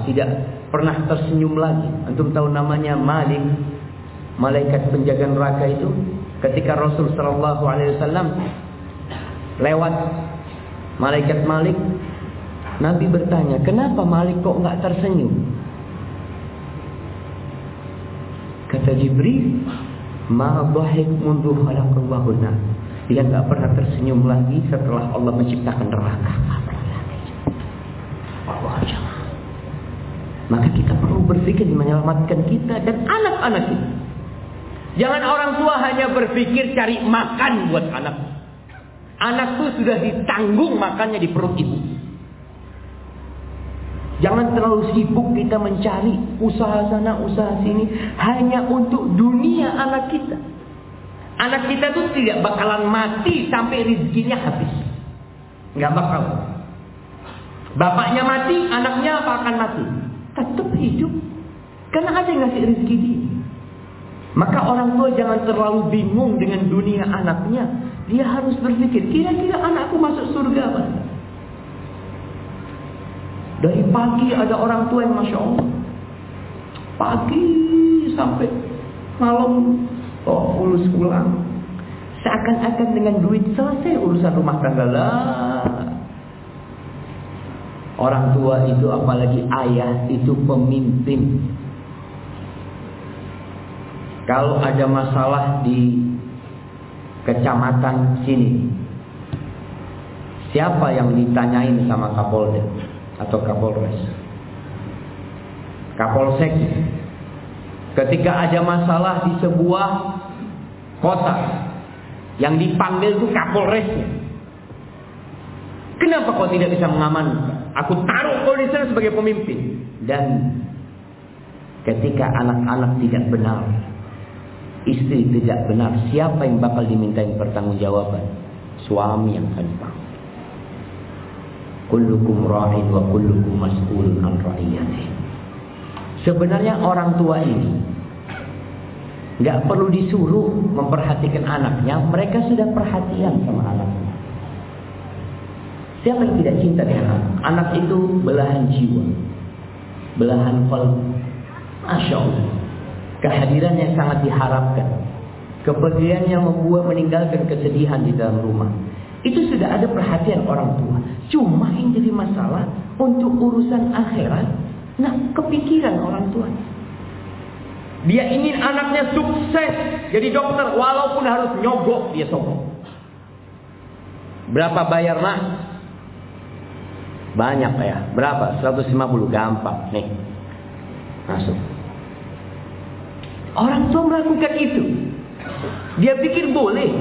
tidak pernah tersenyum lagi. Antum tahu namanya Malik, malaikat penjaga neraka itu. Ketika Rasul Shallallahu Alaihi Wasallam lewat malaikat Malik, Nabi bertanya, kenapa Malik kok nggak tersenyum? Kata Jibril, ma bahik mundu khalaqallahu Dia nggak pernah tersenyum lagi setelah Allah menciptakan neraka. Allah. Maka kita perlu berpikir menyelamatkan kita dan anak-anak kita. Jangan orang tua hanya berpikir cari makan buat anak. Anak tuh sudah ditanggung makannya di perut ibu. Jangan terlalu sibuk kita mencari usaha sana, usaha sini hanya untuk dunia anak kita. Anak kita tuh tidak bakalan mati sampai rezekinya habis. Nggak bakal. Bapaknya mati, anaknya apa akan mati? Tetap hidup. Karena ada yang ngasih rezeki dia. Maka orang tua jangan terlalu bingung dengan dunia anaknya. Dia harus berpikir, kira-kira anakku masuk surga apa? Dari pagi ada orang tua yang Masya Allah. Pagi sampai malam oh, lulus pulang. Seakan-akan dengan duit selesai urusan rumah tangga lah. Orang tua itu apalagi ayah itu pemimpin. Kalau ada masalah di kecamatan sini, siapa yang ditanyain sama Kapolda atau Kapolres? Kapolsek. Ketika ada masalah di sebuah kota, yang dipanggil itu Kapolresnya. Kenapa kau tidak bisa mengamankan? Aku taruh kau sebagai pemimpin. Dan ketika anak-anak tidak benar, istri tidak benar, siapa yang bakal dimintain pertanggungjawaban? Suami yang akan dipanggil. Kullukum ra'in wa kullukum mas'ulun an. Sebenarnya orang tua ini nggak perlu disuruh memperhatikan anaknya, mereka sudah perhatian sama anaknya. Siapa yang tidak cinta dengan anak? Anak itu belahan jiwa, belahan qalb. Masya Allah. Kehadirannya sangat diharapkan. Kepergiannya membuat meninggalkan kesedihan di dalam rumah. Itu sudah ada perhatian orang tua. Cuma yang jadi masalah untuk urusan akhirat, nah kepikiran orang tua. Dia ingin anaknya sukses jadi dokter walaupun harus nyogok dia sogok. Berapa bayar nak? Banyak ya. Berapa? 150 gampang. Nih. Masuk. Orang tua melakukan itu. Dia pikir boleh.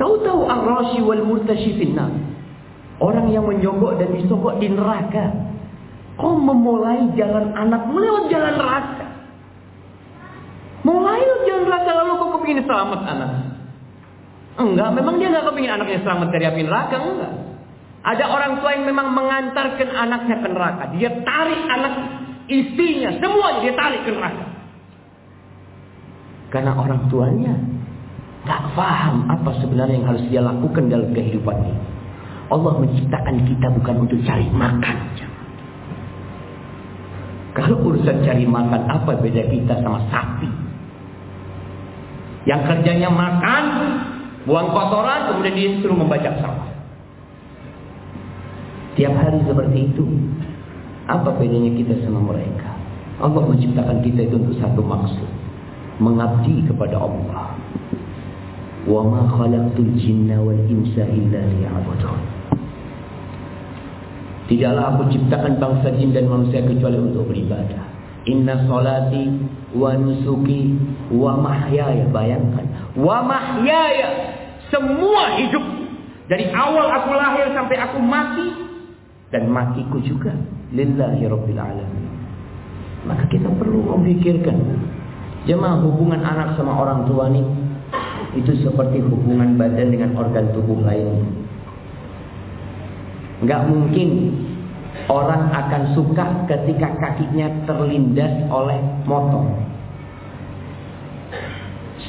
Kau tahu ar-rashi wal murtashi. Orang yang menyogok dan disogok di neraka. Kau memulai jalan anak melewat jalan neraka. Mulai jalan neraka lalu kau kepingin selamat anak. Enggak, memang dia enggak kepingin anaknya selamat dari api neraka, enggak. Ada orang tua yang memang mengantarkan anaknya ke neraka. Dia tarik anak istrinya, semuanya dia tarik ke neraka. Karena orang tuanya nggak paham apa sebenarnya yang harus dia lakukan dalam kehidupan ini. Allah menciptakan kita bukan untuk cari makan. Kalau urusan cari makan, apa beda kita sama sapi? Yang kerjanya makan, buang kotoran, kemudian dia suruh membaca sawah. Tiap hari seperti itu. Apa bedanya kita sama mereka? Allah menciptakan kita itu untuk satu maksud. Mengabdi kepada Allah. Wa ma khalaqtul jinna wal insa illa liya'budun. Tidaklah aku ciptakan bangsa jin dan manusia kecuali untuk beribadah. Inna salati wa nusuki wa mahyaya. Bayangkan. Wa mahyaya. Semua hidup. Dari awal aku lahir sampai aku mati. Dan matiku juga. Lillahi Rabbil Alamin. Maka kita perlu memikirkan. Jemaah hubungan anak sama orang tua ini. Itu seperti hubungan badan dengan organ tubuh lainnya. Nggak mungkin orang akan suka ketika kakinya terlindas oleh motor.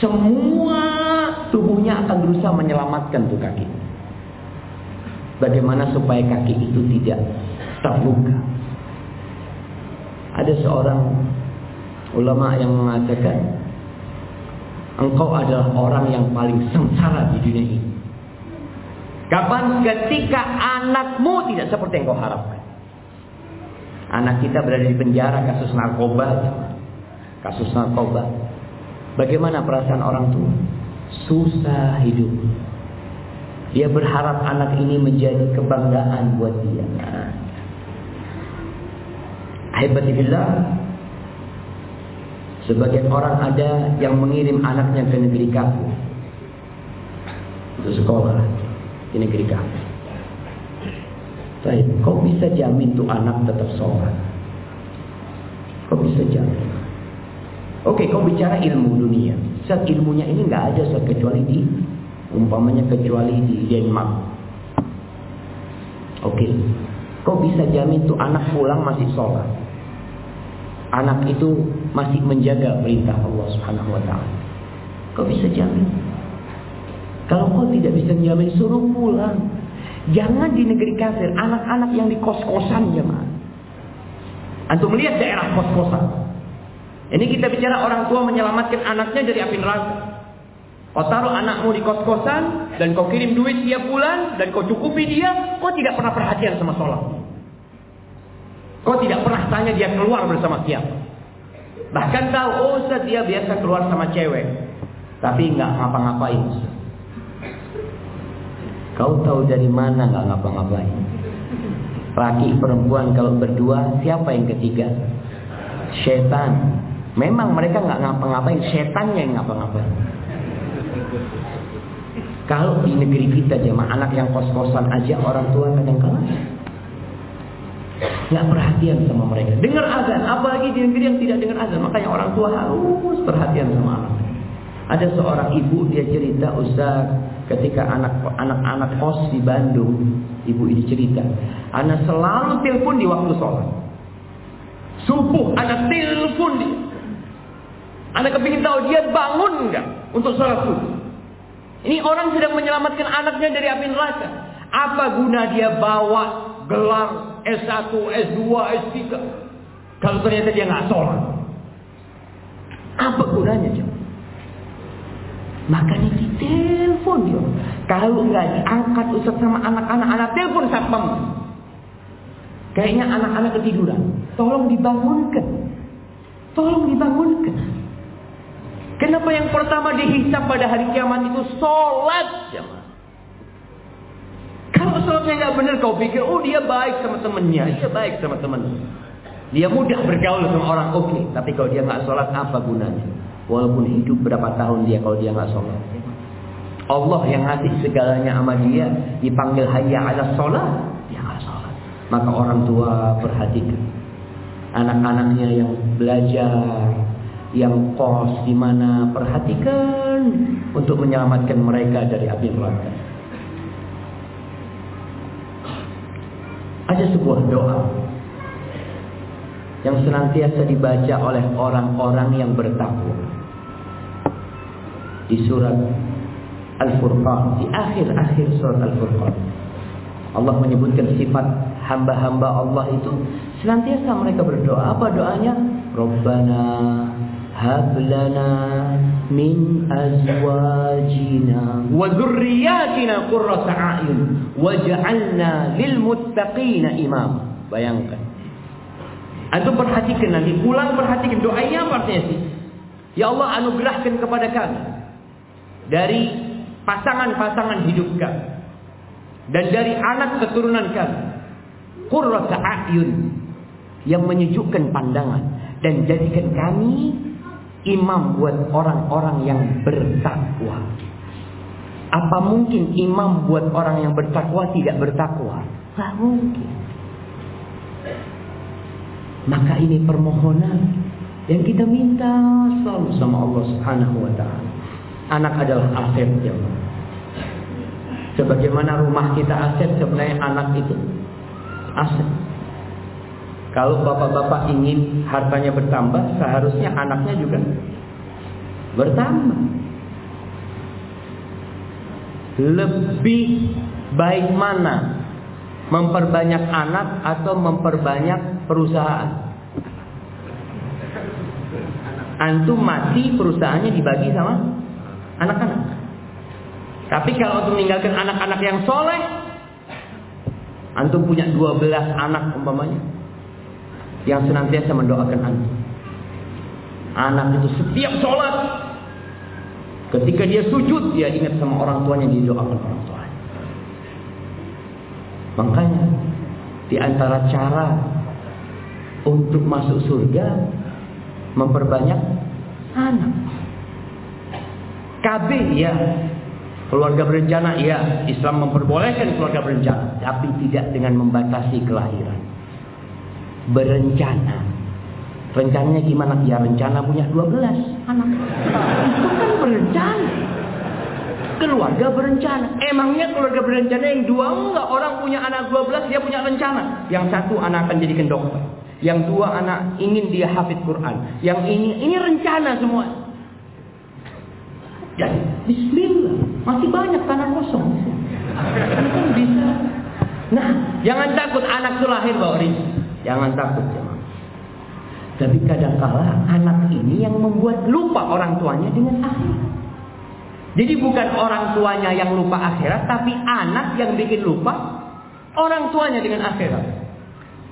Semua tubuhnya akan berusaha menyelamatkan tuh kaki. Bagaimana supaya kaki itu tidak terluka. Ada seorang ulama yang mengatakan, engkau adalah orang yang paling sengsara di dunia ini. Kapan ketika anakmu tidak seperti yang kau harapkan. Anak kita berada di penjara kasus narkoba. Kasus narkoba. Bagaimana perasaan orang tua? Susah hidup. Dia berharap anak ini menjadi kebanggaan buat dia. Hebatillah. Sebagian orang ada yang mengirim anaknya ke negeri kafir. Untuk sekolah di negeri kafir. Baik, kau bisa jamin tuh anak tetap sholat. Kau bisa jamin. Oke, kau bicara ilmu dunia. Saat ilmunya ini nggak ada saat kecuali di umpamanya kecuali di Denmark. Oke, kau bisa jamin tuh anak pulang masih sholat. Anak itu masih menjaga perintah Allah Subhanahu Wa Taala. Kau bisa jamin. Kalau kau tidak bisa jamin, suruh pulang. Jangan di negeri kafir, anak-anak yang di kos-kosan jemaah. Antum melihat daerah kos-kosan. Ini kita bicara orang tua menyelamatkan anaknya dari api neraka. Kau taruh anakmu di kos-kosan dan kau kirim duit tiap bulan dan kau cukupi dia, kau tidak pernah perhatian sama sholat. Kau tidak pernah tanya dia keluar bersama siapa. Bahkan tahu, oh Ustaz dia biasa keluar sama cewek. Tapi nggak ngapa-ngapain. Kau tahu dari mana nggak ngapa-ngapain? Laki perempuan kalau berdua siapa yang ketiga? Setan. Memang mereka nggak ngapa-ngapain, setannya yang ngapa-ngapain. Kalau di negeri kita jemaah anak yang kos-kosan aja orang tua kadang kala nggak perhatian sama mereka. Dengar azan, apalagi di negeri yang tidak dengar azan, makanya orang tua harus perhatian sama anak. Ada seorang ibu dia cerita Ustaz ketika anak anak-anak kos di Bandung, ibu ini cerita, anak selalu telepon di waktu sholat. Subuh anak telepon dia. Anak kepingin tahu dia bangun nggak untuk sholat subuh. Ini orang sedang menyelamatkan anaknya dari api neraka. Apa guna dia bawa gelar S1, S2, S3 kalau ternyata dia nggak sholat? Apa gunanya coba? Makanya ditelepon dia. Kalau nggak diangkat Ustaz sama anak-anak, anak telepon satpam. Kayaknya anak-anak ketiduran. Tolong dibangunkan. Tolong dibangunkan. Kenapa yang pertama dihisap pada hari kiamat itu sholat jemaah? Kalau sholatnya nggak benar kau pikir, oh dia baik sama temennya, dia baik sama teman. Dia mudah bergaul sama orang oke, okay. tapi kalau dia nggak sholat apa gunanya? Walaupun hidup berapa tahun dia kalau dia nggak sholat. Allah yang ngasih segalanya sama dia dipanggil hayya ala sholat, dia nggak sholat. Maka orang tua perhatikan anak-anaknya yang belajar, yang kos di mana perhatikan untuk menyelamatkan mereka dari api neraka. Ada sebuah doa yang senantiasa dibaca oleh orang-orang yang bertakwa. Di surat Al-Furqan, di akhir-akhir surat Al-Furqan. Allah menyebutkan sifat hamba-hamba Allah itu senantiasa mereka berdoa. Apa doanya? Rabbana هب لنا من أزواجنا وذرياتنا قرة أعين وجعلنا للمتقين إماما bayangkan Antum perhatikan nanti pulang perhatikan doanya apa artinya sih Ya Allah anugerahkan kepada kami dari pasangan-pasangan hidup kami dan dari anak keturunan kami qurrata a'yun yang menyejukkan pandangan dan jadikan kami imam buat orang-orang yang bertakwa. Apa mungkin imam buat orang yang bertakwa tidak bertakwa? Tak mungkin. Maka ini permohonan yang kita minta selalu sama Allah Subhanahu wa taala. Anak adalah aset ya Sebagaimana rumah kita aset, sebenarnya anak itu aset. Kalau bapak-bapak ingin hartanya bertambah, seharusnya anaknya juga bertambah. Lebih baik mana? Memperbanyak anak atau memperbanyak perusahaan? Antum mati perusahaannya dibagi sama anak-anak. Tapi kalau untuk meninggalkan anak-anak yang soleh, antum punya 12 anak umpamanya, yang senantiasa mendoakan anak. Anak itu setiap sholat, ketika dia sujud, dia ingat sama orang tuanya, dia doakan orang tuanya. Makanya, di antara cara untuk masuk surga, memperbanyak anak. KB ya, keluarga berencana ya, Islam memperbolehkan keluarga berencana, tapi tidak dengan membatasi kelahiran berencana. Rencananya gimana? Ya rencana punya 12 anak. Itu kan berencana. Keluarga berencana. Emangnya keluarga berencana yang dua enggak? Orang punya anak 12 dia punya rencana. Yang satu anak akan jadikan dokter. Yang dua anak ingin dia hafid Quran. Yang ini ini rencana semua. Jadi Bismillah masih banyak tanah kosong. bisa. Nah, jangan takut anak itu lahir bawa rezeki. Jangan takut jemaah. Tapi kadangkala anak ini yang membuat lupa orang tuanya dengan akhirat. Jadi bukan orang tuanya yang lupa akhirat, tapi anak yang bikin lupa orang tuanya dengan akhirat.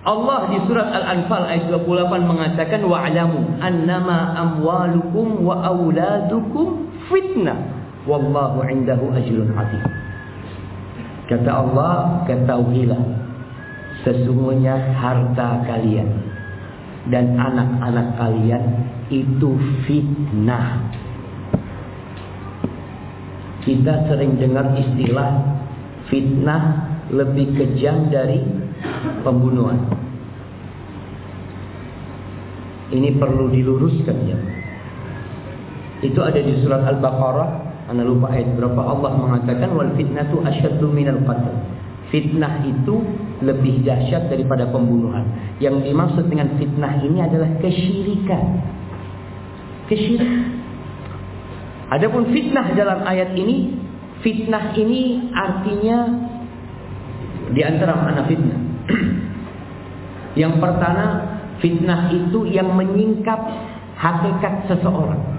Allah di surat Al-Anfal ayat 28 mengatakan wa'lamu annama amwalukum wa auladukum fitnah wallahu indahu ajrun azim. Kata Allah, ketahuilah sesungguhnya harta kalian dan anak-anak kalian itu fitnah. Kita sering dengar istilah fitnah lebih kejam dari pembunuhan. Ini perlu diluruskan ya. Itu ada di surat Al-Baqarah, Anda lupa ayat berapa Allah mengatakan wal fitnatu asyaddu minal qatl. Fitnah itu lebih dahsyat daripada pembunuhan. Yang dimaksud dengan fitnah ini adalah kesyirikan. Kesyirikan. Adapun fitnah dalam ayat ini, fitnah ini artinya di antara makna fitnah. *clears throat* yang pertama, fitnah itu yang menyingkap hakikat seseorang.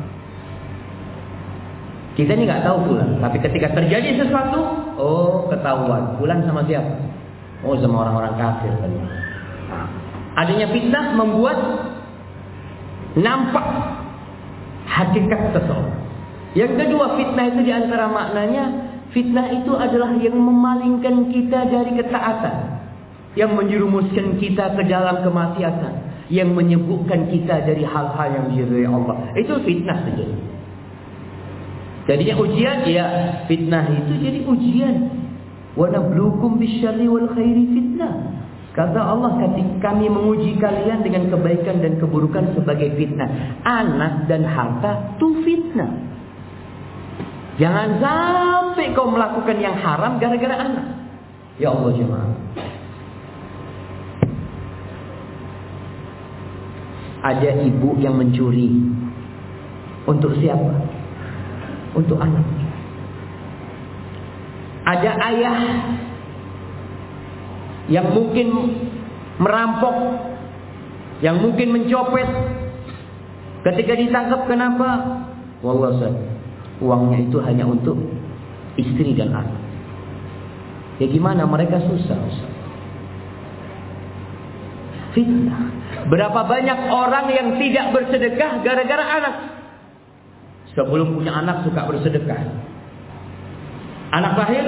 Kita ini nggak tahu pulang, tapi ketika terjadi sesuatu, oh ketahuan. Pulang sama siapa? Oh sama orang-orang kafir tadi. Adanya fitnah membuat nampak hakikat seseorang. Yang kedua fitnah itu di antara maknanya Fitnah itu adalah yang memalingkan kita dari ketaatan. Yang menjerumuskan kita ke dalam kemaksiatan. Yang menyebutkan kita dari hal-hal yang diridhai Allah. Itu fitnah saja. Jadinya ujian ya fitnah itu jadi ujian. Wa nabluukum bisyarri wal khairi fitnah. Kata Allah kami menguji kalian dengan kebaikan dan keburukan sebagai fitnah. Anak dan harta itu fitnah. Jangan sampai kau melakukan yang haram gara-gara anak. Ya Allah jemaah. Ada ibu yang mencuri. Untuk siapa? Untuk anak. Ada ayah yang mungkin merampok, yang mungkin mencopet. Ketika ditangkap kenapa? Wallah uangnya itu hanya untuk istri dan anak. Ya gimana mereka susah. Fitnah. Berapa banyak orang yang tidak bersedekah gara-gara anak. Sebelum punya anak suka bersedekah. Anak lahir,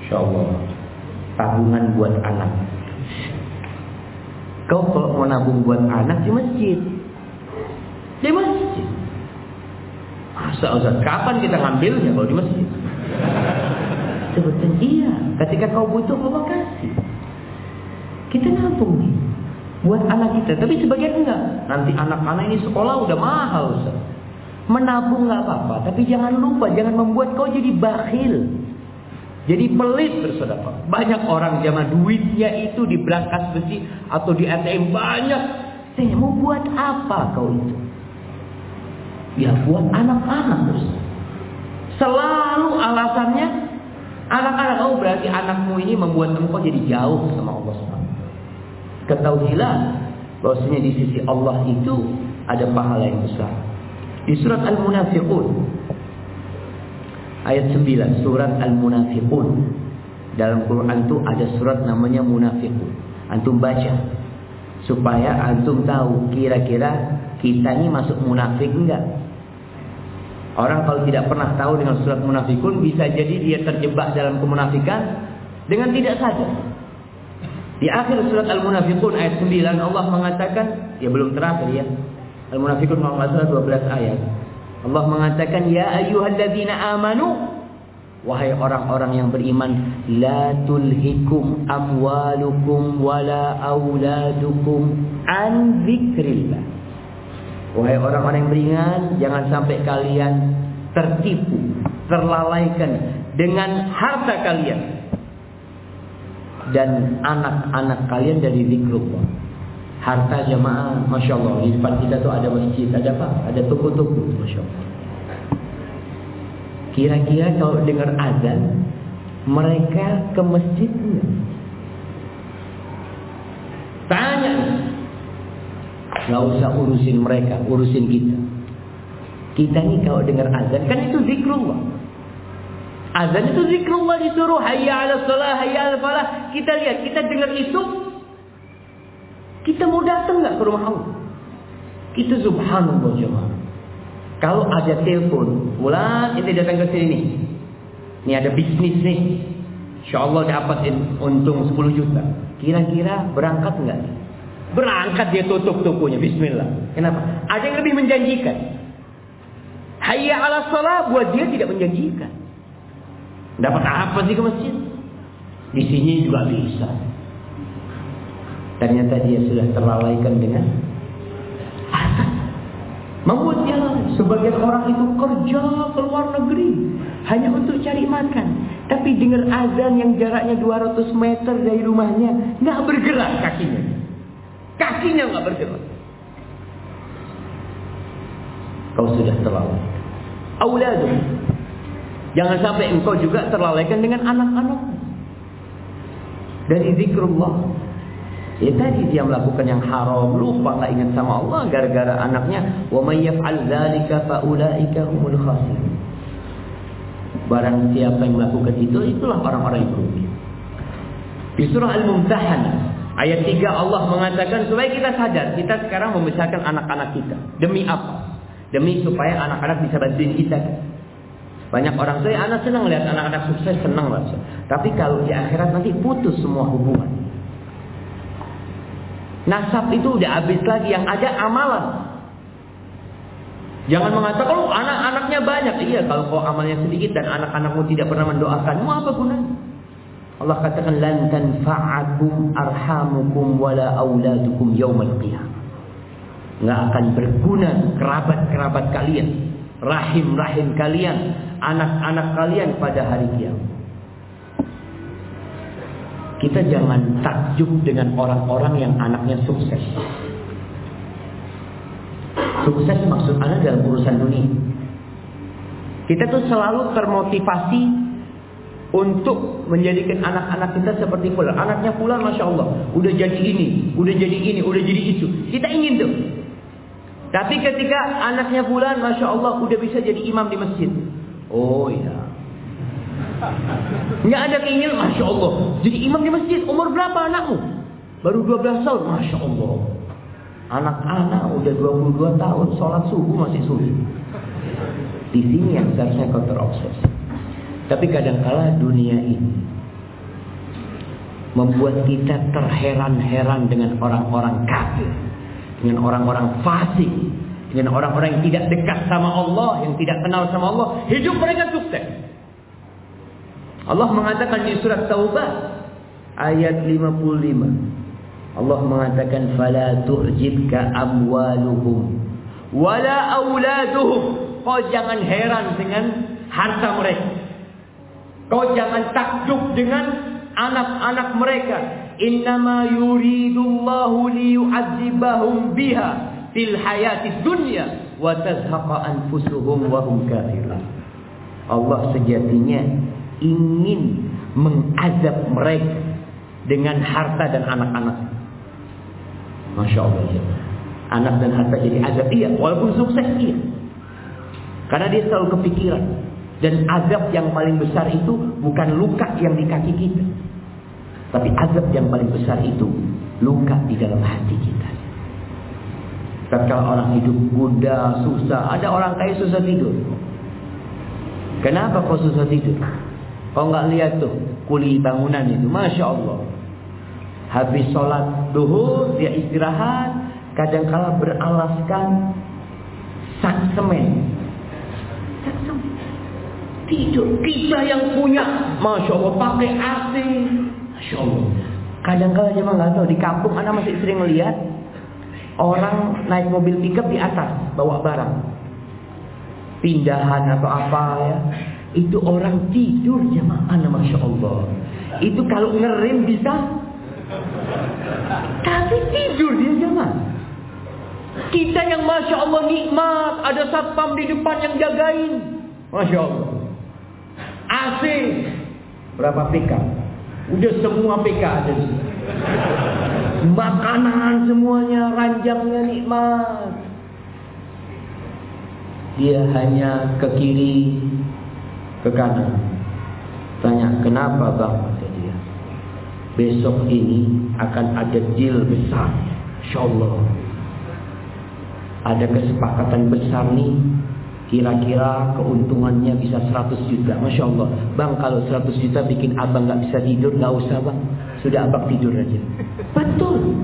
Insya Allah tabungan buat anak. Kau kalau mau nabung buat anak di masjid, di masjid. Masa Ustaz, kapan kita ngambilnya kalau di masjid? Sebetulnya iya, ketika kau butuh Allah kasih. Kita nabung nih buat anak kita, tapi sebagian enggak. Nanti anak-anak ini sekolah udah mahal Ustaz. Menabung nggak apa-apa, tapi jangan lupa jangan membuat kau jadi bakhil. Jadi pelit bersedekah. Banyak orang zaman duitnya itu di berangkas besi atau di ATM banyak. Saya mau buat apa kau itu? Ya buat anak-anak terus. Selalu alasannya anak-anak oh berarti anakmu ini membuat engkau jadi jauh sama Allah Subhanahu. Ketahuilah bahwasanya di sisi Allah itu ada pahala yang besar. Di surat Al-Munafiqun ayat 9 surat Al-Munafiqun dalam Quran itu ada surat namanya Munafiqun. Antum baca supaya antum tahu kira-kira kita ini masuk munafik enggak? Orang kalau tidak pernah tahu dengan surat munafikun bisa jadi dia terjebak dalam kemunafikan dengan tidak sadar. Di akhir surat Al-Munafikun ayat 9 Allah mengatakan, ya belum terakhir ya. Al-Munafikun kalau nggak 12 ayat. Allah mengatakan, ya ayyuhalladzina amanu Wahai orang-orang yang beriman, la tulhikum amwalukum wala auladukum an dzikrillah. Wahai orang-orang yang beriman, jangan sampai kalian tertipu, terlalaikan dengan harta kalian dan anak-anak kalian dari zikrullah. Harta jemaah, masya Allah. Di depan kita tuh ada masjid, ada apa? Ada toko-toko, masya Allah. Kira-kira kalau dengar azan, mereka ke masjid enggak? Tanya, Gak usah urusin mereka, urusin kita. Kita nih kalau dengar azan kan itu zikrullah. Azan itu zikrullah disuruh hayya ala salah, hayya ala falah. Kita lihat, kita dengar itu kita mau datang nggak ke rumah Allah? Kita subhanallah jemaah. Kalau ada telepon, bulan itu datang ke sini nih. Ini ada bisnis nih. Insya Allah dapat untung 10 juta. Kira-kira berangkat nggak? Berangkat dia tutup tokonya. Bismillah. Kenapa? Ada yang lebih menjanjikan. Hayya ala salah buat dia tidak menjanjikan. Dapat apa sih ke masjid? Di sini juga bisa. Ternyata dia sudah terlalaikan dengan azan. Membuat dia sebagian orang itu kerja ke luar negeri hanya untuk cari makan. Tapi dengar azan yang jaraknya 200 meter dari rumahnya, nggak bergerak kakinya. Kakinya nggak bergerak. Kau sudah terlalu. Auladu. Jangan sampai engkau juga terlalaikan dengan anak-anak. Dari zikrullah. Ya tadi dia melakukan yang haram, lupa nggak ingat sama Allah gara-gara anaknya. Wa may yaf'al dzalika fa humul khasirun. Barang siapa yang melakukan itu, itulah orang-orang yang rugi. Di surah Al-Mumtahan, ayat 3 Allah mengatakan supaya kita sadar, kita sekarang membesarkan anak-anak kita. Demi apa? Demi supaya anak-anak bisa bantuin kita. Banyak orang tua, anak senang lihat anak-anak sukses, senang lah. Tapi kalau di akhirat nanti putus semua hubungan. Nasab itu udah habis lagi, yang ada amalan. Jangan mengatakan, oh anak-anaknya banyak. Iya, kalau kau amalnya sedikit dan anak-anakmu tidak pernah mendoakanmu, apa gunanya? Allah katakan, lan tanfa'akum arhamukum wala auladukum yaumal qiyamah. Nggak akan berguna kerabat-kerabat kalian, rahim-rahim kalian, anak-anak kalian pada hari kiamat. Kita jangan takjub dengan orang-orang yang anaknya sukses. Sukses maksud Anda dalam urusan dunia. Kita tuh selalu termotivasi untuk menjadikan anak-anak kita seperti fulan. Anaknya fulan Masya Allah. Udah jadi ini, udah jadi ini, udah jadi itu. Kita ingin tuh. Tapi ketika anaknya fulan Masya Allah udah bisa jadi imam di masjid. Oh iya. Nggak ada keinginan Masya Allah. Jadi imam di masjid. Umur berapa anakmu? Baru 12 tahun. Masya Allah. Anak-anak udah 22 tahun. Sholat subuh masih sulit. Di sini yang seharusnya kau terobsesi. Tapi kadangkala dunia ini membuat kita terheran-heran dengan orang-orang kafir, dengan orang-orang fasik, dengan orang-orang yang tidak dekat sama Allah, yang tidak kenal sama Allah, hidup mereka sukses. Allah mengatakan di surat Taubah ayat 55. Allah mengatakan fala tu'jibka amwaluhum wala auladuhum. Kau jangan heran dengan harta mereka. Kau jangan takjub dengan anak-anak mereka. Innama yuridullahu liyu'adzibahum biha fil hayati dunya wa tazhaqa anfusuhum wa hum kafirun. Allah sejatinya ingin mengazab mereka dengan harta dan anak-anak. Masya Allah. Ya. Anak dan harta jadi azab iya, walaupun sukses iya. Karena dia selalu kepikiran dan azab yang paling besar itu bukan luka yang di kaki kita. Tapi azab yang paling besar itu luka di dalam hati kita. Tatkala orang hidup muda, susah, ada orang kaya susah tidur. Kenapa kau susah tidur? Kau nggak lihat tuh kuli bangunan itu, masya Allah. Habis sholat duhur dia istirahat, kadangkala beralaskan sak semen. Sak semen. Tidur kita yang punya, masya Allah pakai AC, masya Allah. Kadang-kala cuma nggak tahu di kampung anak masih sering melihat orang naik mobil pickup di atas bawa barang, pindahan atau apa ya. Itu orang tidur jemaah, masya Allah. Itu kalau ngerem bisa, tapi tidur dia jemaah. Kita yang masya Allah nikmat, ada satpam di depan yang jagain, masya Allah. AC berapa PK? Udah semua PK ada di. Makanan semuanya, ranjangnya nikmat. Dia hanya ke kiri, ke kanan. Tanya, kenapa bang? Kata dia. Besok ini akan ada deal besar. Insya Allah. Ada kesepakatan besar nih. Kira-kira keuntungannya bisa 100 juta. Masya Allah. Bang kalau 100 juta bikin abang gak bisa tidur. Gak usah bang. Sudah abang tidur aja. Betul.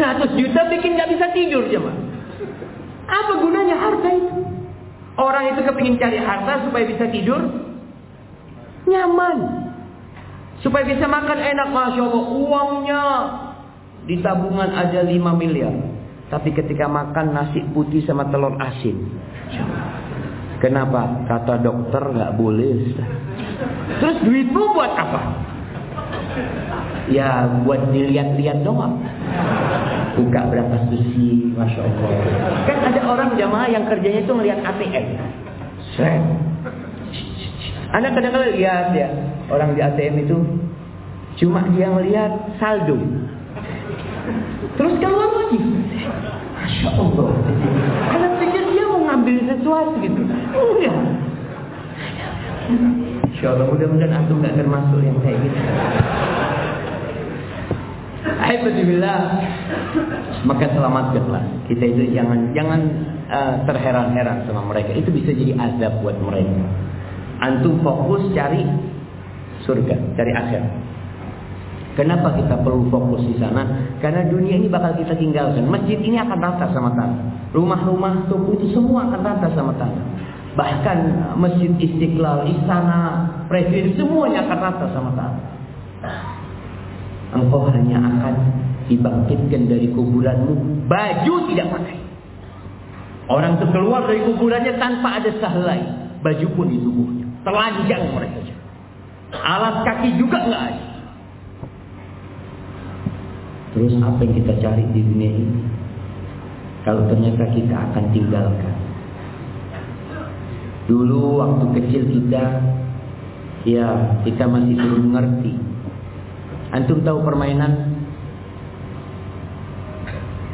100 juta bikin gak bisa tidur jemaah. Apa gunanya harta itu? Orang itu kepingin cari harta supaya bisa tidur nyaman. Supaya bisa makan enak Masya Allah. Uangnya di tabungan ada 5 miliar. Tapi ketika makan nasi putih sama telur asin. Kenapa? Kata dokter nggak boleh. Terus duitmu buat apa? Ya buat dilihat-lihat doang. Buka berapa sushi, masya Allah. Kan ada orang jamaah yang kerjanya itu ngelihat ATM. Seret. Anda kadang-kadang lihat ya orang di ATM itu cuma dia ngelihat saldo. Terus keluar lagi. Masya Allah. Anda pikir dia mau ngambil sesuatu gitu. Enggak. Insya Allah mudah-mudahan antum nggak termasuk yang kayak gitu. Alhamdulillah maka selamatkanlah. Kita itu jangan jangan uh, terheran-heran sama mereka. Itu bisa jadi azab buat mereka. Antum fokus cari surga cari akhir kenapa kita perlu fokus di sana? Karena dunia ini bakal kita tinggalkan. Masjid ini akan rata sama tanah. Rumah-rumah toko itu semua akan rata sama tanah. Bahkan masjid istiqlal istana presiden semuanya akan rata sama tanah engkau hanya akan dibangkitkan dari kuburanmu. Baju tidak pakai. Orang itu keluar dari kuburannya tanpa ada sahlai baju pun di tubuhnya. Telanjang mereka. Alas kaki juga nggak ada. Terus apa yang kita cari di dunia ini? Kalau ternyata kita akan tinggalkan. Dulu waktu kecil kita ya kita masih belum mengerti Antum tahu permainan?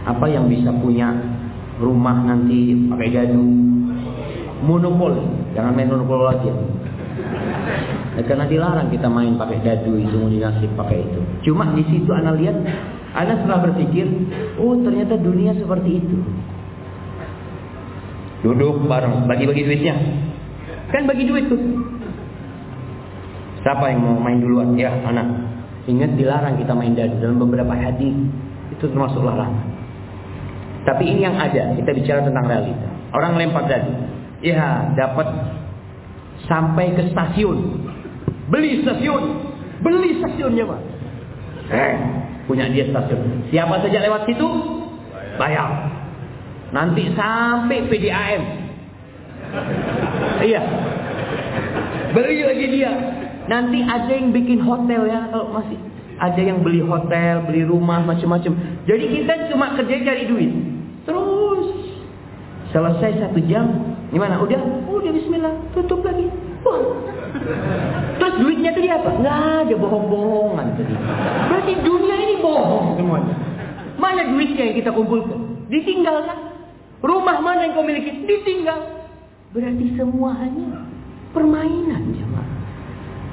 Apa yang bisa punya rumah nanti pakai dadu monopol. Jangan main monopol lagi. Ya, karena dilarang kita main pakai dadu itu nasib pakai itu. Cuma di situ anak lihat anak setelah berpikir oh ternyata dunia seperti itu. Duduk bareng bagi-bagi duitnya. Kan bagi duit tuh. Siapa yang mau main duluan? Ya anak Ingat dilarang kita main dadu dalam beberapa hadis itu termasuk larangan. Tapi ini yang ada, kita bicara tentang realita. Orang lempar dadu, ya dapat sampai ke stasiun, beli stasiun, beli stasiunnya pak. Eh, punya dia stasiun. Siapa saja lewat situ, bayar. Nanti sampai PDAM. Iya. Beli lagi dia. Nanti ada yang bikin hotel ya kalau masih ada yang beli hotel, beli rumah macam-macam. Jadi kita cuma kerja cari duit. Terus selesai satu jam, gimana? Udah, udah Bismillah, tutup lagi. Wah. Terus duitnya tadi apa? Nggak ada bohong-bohongan tadi. Berarti dunia ini bohong semuanya. Mana duitnya yang kita kumpulkan? Ditinggal kan? Rumah mana yang kau miliki? Ditinggal. Berarti semua hanya permainan jemaah.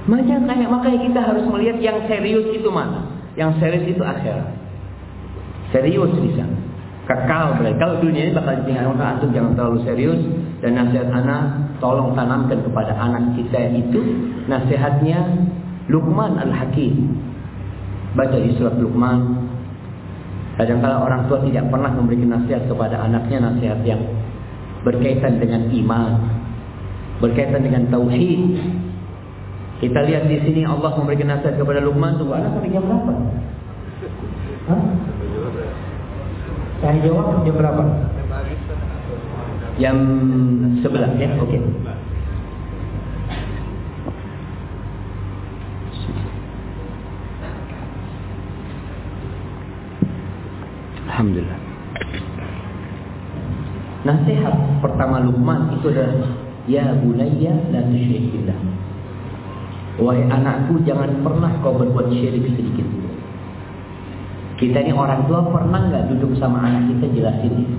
Makanya kayak makanya kita harus melihat yang serius itu mana? Yang serius itu akhirat. Serius di sana. Kekal mereka. Kalau dunia ini bakal ditinggalkan antum jangan terlalu serius dan nasihat anak tolong tanamkan kepada anak kita itu nasihatnya Luqman Al-Hakim. Baca di surat Luqman. Kadang-kala orang tua tidak pernah memberikan nasihat kepada anaknya nasihat yang berkaitan dengan iman, berkaitan dengan tauhid, kita lihat di sini Allah memberikan nasihat kepada Luqman tunggu anak sampai jam berapa? Hah? Cari jawab jam berapa? Jam 11 ya, oke. Okay. Alhamdulillah. Nasihat pertama Luqman itu adalah ya bunayya la tusyrik billah. Wahai anakku jangan pernah kau berbuat syirik sedikit. Kita ini orang tua pernah nggak duduk sama anak kita jelasin itu?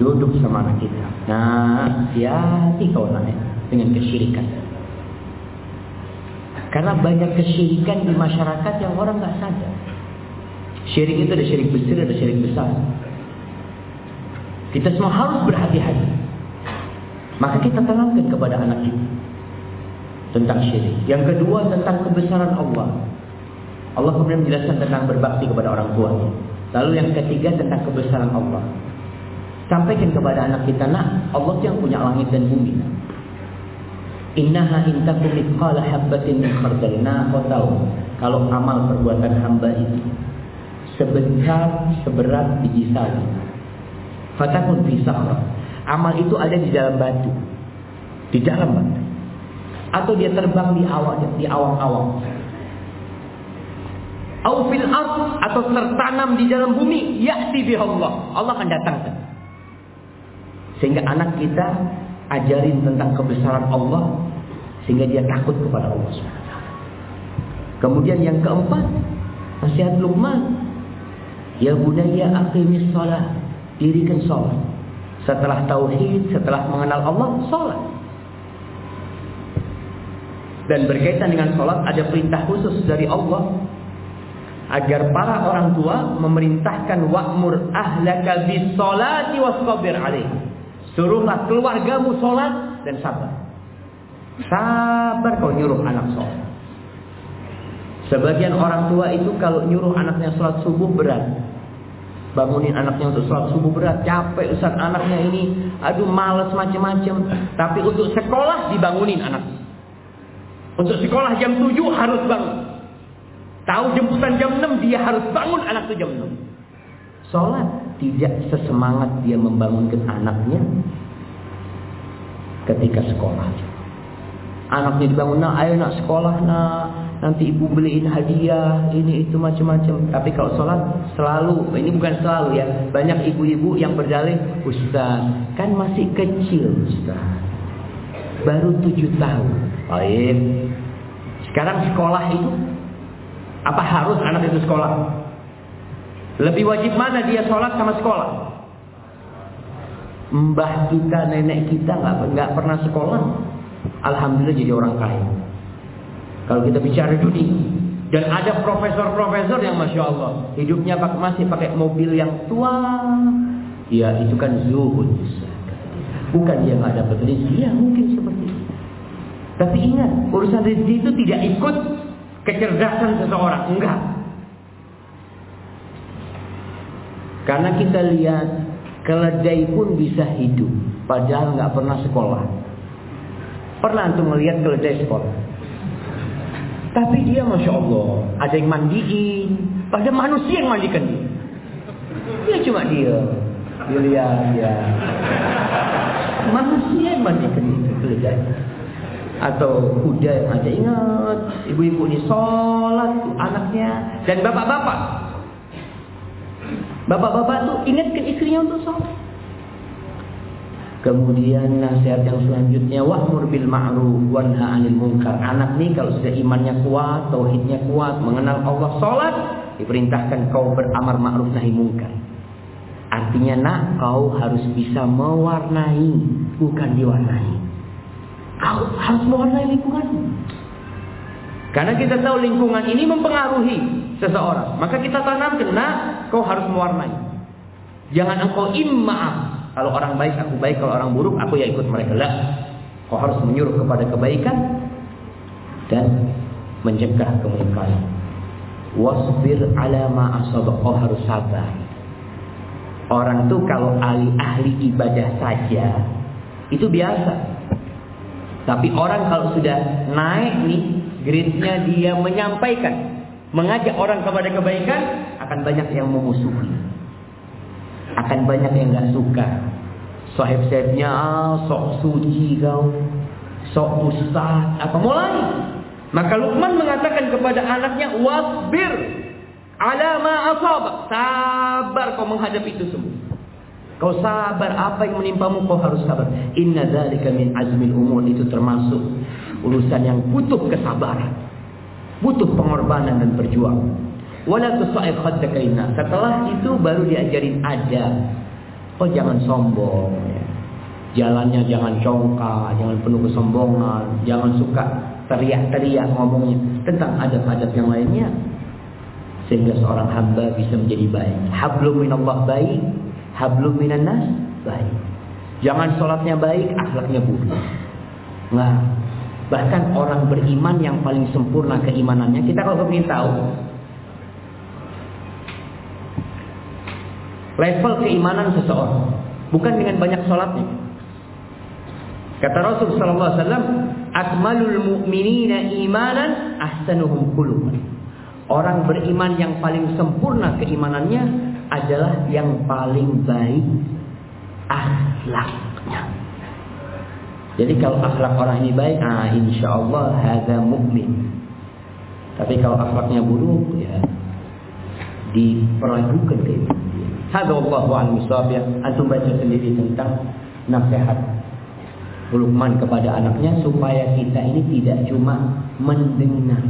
Duduk sama anak kita. Nah, hati-hati kau nanya dengan kesyirikan. Karena banyak kesyirikan di masyarakat yang orang nggak sadar. Syirik itu ada syirik besar, ada syirik besar. Kita semua harus berhati-hati. Maka kita tanamkan kepada anak kita tentang syirik. Yang kedua tentang kebesaran Allah. Allah kemudian menjelaskan tentang berbakti kepada orang tua. Lalu yang ketiga tentang kebesaran Allah. Sampaikan kepada anak kita, nak, Allah yang punya langit dan bumi. Innaha intakum mithqala habbatin min khardal. Nah, kau tahu kalau amal perbuatan hamba itu sebesar seberat biji sawi. Fatakun fi Amal itu ada di dalam batu. Di dalam batu. Atau dia terbang di awal di awang-awang. Au fil atau tertanam di dalam bumi, ya'ti bi Allah. Allah akan datangkan. Sehingga anak kita ajarin tentang kebesaran Allah sehingga dia takut kepada Allah SWT. Kemudian yang keempat, nasihat Luqman. Ya bunayya aqimis salat. Dirikan salat. Setelah tauhid, setelah mengenal Allah, salat. Dan berkaitan dengan salat ada perintah khusus dari Allah agar para orang tua memerintahkan wa'mur ahlaka bis salati wasbir alaih. Suruhlah keluargamu salat dan sabar. Sabar kau nyuruh anak sholat. Sebagian orang tua itu kalau nyuruh anaknya sholat subuh berat. Bangunin anaknya untuk sholat subuh berat. Capek Ustaz anaknya ini. Aduh males macam-macam. Tapi untuk sekolah dibangunin anak. Untuk sekolah jam 7 harus bangun. Tahu jemputan jam 6 dia harus bangun anak itu jam 6. Sholat tidak sesemangat dia membangunkan anaknya ketika sekolah. Anaknya dibangun, nak ayo nak sekolah nak. Nanti ibu beliin hadiah, ini itu macam-macam. Tapi kalau sholat selalu, ini bukan selalu ya. Banyak ibu-ibu yang berdalih, Ustaz, kan masih kecil Ustaz. Baru tujuh tahun. Baik. Sekarang sekolah itu, apa harus anak itu sekolah? Lebih wajib mana dia sholat sama sekolah? Mbah kita, nenek kita nggak nggak pernah sekolah. Alhamdulillah jadi orang kaya. Kalau kita bicara dunia. Dan ada profesor-profesor yang Masya Allah. Hidupnya masih pakai mobil yang tua. Ya itu kan zuhud. Bukan dia nggak dapat rezeki. Ya mungkin. Tapi ingat. Urusan rezeki itu tidak ikut kecerdasan seseorang. Enggak. Karena kita lihat. Keledai pun bisa hidup. Padahal nggak pernah sekolah. Pernah antum melihat keledai sekolah. Tapi dia Masya Allah. Ada yang mandiin. Pada manusia yang mandikan dia. Dia cuma dia. Dia lihat ya. Manusia yang mandikan dia. Keledai. Atau kuda yang ada. Ingat. Ibu-ibu ini sholat. Anaknya. Dan bapak-bapak. Bapak-bapak tuh ingatkan istrinya untuk sholat. Kemudian nasihat yang selanjutnya wahmur bil ma'ruf wanha 'anil munkar. Anak nih kalau sudah imannya kuat, tauhidnya kuat, mengenal Allah, salat, diperintahkan kau beramar ma'ruf nahi munkar. Artinya nak kau harus bisa mewarnai, bukan diwarnai. Kau harus mewarnai lingkungan. Karena kita tahu lingkungan ini mempengaruhi seseorang. Maka kita tanamkan, nak kau harus mewarnai. Jangan engkau imma kalau orang baik aku baik, kalau orang buruk aku ya ikut mereka. Lah, kau harus menyuruh kepada kebaikan dan mencegah kemungkaran. Wasbir ala ma Kau harus sabar. Orang tuh kalau ahli-ahli ibadah saja itu biasa. Tapi orang kalau sudah naik nih, grade-nya dia menyampaikan, mengajak orang kepada kebaikan, akan banyak yang memusuhi akan banyak yang nggak suka. Sahib-sahibnya ah, sok suci kau, sok ustaz, apa mulai? Maka Luqman mengatakan kepada anaknya, wasbir ala ma asab. Sabar kau menghadapi itu semua. Kau sabar apa yang menimpamu kau harus sabar. Inna dzalika min azmil umur itu termasuk urusan yang butuh kesabaran. Butuh pengorbanan dan perjuangan. Wala tusa'ir khaddaka Setelah itu baru diajarin adab. Oh jangan sombong. Ya. Jalannya jangan congkak, jangan penuh kesombongan, jangan suka teriak-teriak ngomongnya tentang adab-adab yang lainnya sehingga seorang hamba bisa menjadi baik. Hablum minallah baik, hablum minannas baik. Jangan sholatnya baik, akhlaknya buruk. Nah, bahkan orang beriman yang paling sempurna keimanannya, kita kalau ingin tahu level keimanan seseorang, bukan dengan banyak sholatnya. Kata Rasul sallallahu alaihi wasallam, "Akmalul mu'minina imanan ahsanuhum khuluqan." Orang beriman yang paling sempurna keimanannya adalah yang paling baik akhlaknya. Jadi kalau akhlak orang ini baik, ah insya Allah ada mukmin. Tapi kalau akhlaknya buruk, ya diperagukan itu. Hadza wallahu a'lam ya. Antum baca sendiri tentang nasihat Luqman kepada anaknya supaya kita ini tidak cuma mendengar.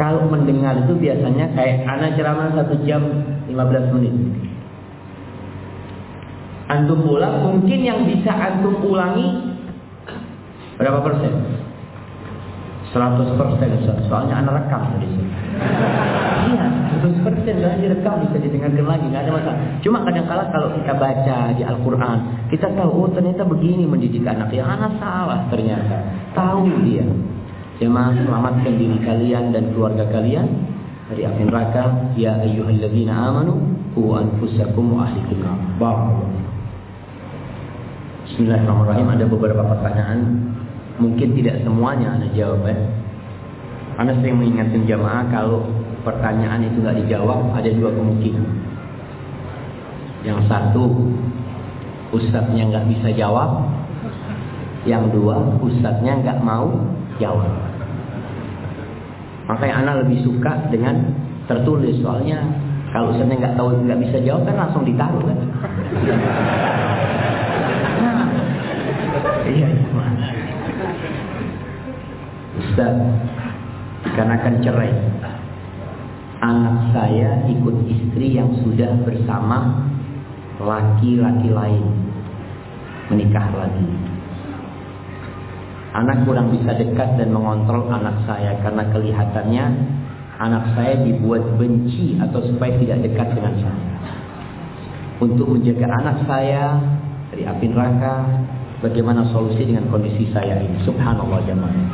Kalau mendengar itu biasanya kayak anak ceramah satu jam 15 menit. Antum pulang mungkin yang bisa antum ulangi berapa persen? 100 persen Soalnya anak rekam di sini. Iya, 100 persen dan direkam bisa didengarkan lagi, nggak ada masalah. Cuma kadang-kala kalau kita baca di Al-Quran, kita tahu oh ternyata begini mendidik anak. Ya anak salah ternyata. Tahu dia. Jemaah selamatkan diri kalian dan keluarga kalian dari api neraka. Ya ayyuhalladzina amanu qu anfusakum wa ahlikum nar. Bismillahirrahmanirrahim. Ada beberapa pertanyaan. Mungkin tidak semuanya Anda jawab ya. Anda sering mengingatkan jamaah kalau pertanyaan itu nggak dijawab ada dua kemungkinan. Yang satu, ustadznya nggak bisa jawab. Yang dua, ustadznya nggak mau jawab. Makanya anak lebih suka dengan tertulis soalnya kalau ustadznya nggak tahu nggak bisa jawab kan langsung ditaruh kan. Iya, iya. Ustaz, dikarenakan cerai anak saya ikut istri yang sudah bersama laki-laki lain menikah lagi. Anak kurang bisa dekat dan mengontrol anak saya karena kelihatannya anak saya dibuat benci atau supaya tidak dekat dengan saya. Untuk menjaga anak saya dari api neraka, bagaimana solusi dengan kondisi saya ini? Subhanallah jemaah.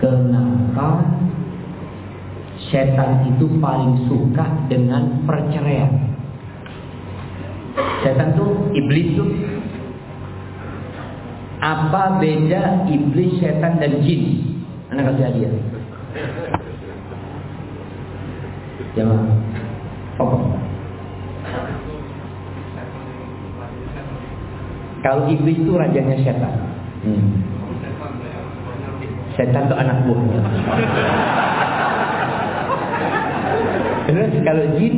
Kenapa setan itu paling suka dengan perceraian? Setan tuh iblis tuh apa beda iblis, setan dan jin? Anak kasih hadiah. Apa? Kalau iblis itu rajanya setan. Hmm. Setan itu anak buahnya. Terus kalau jin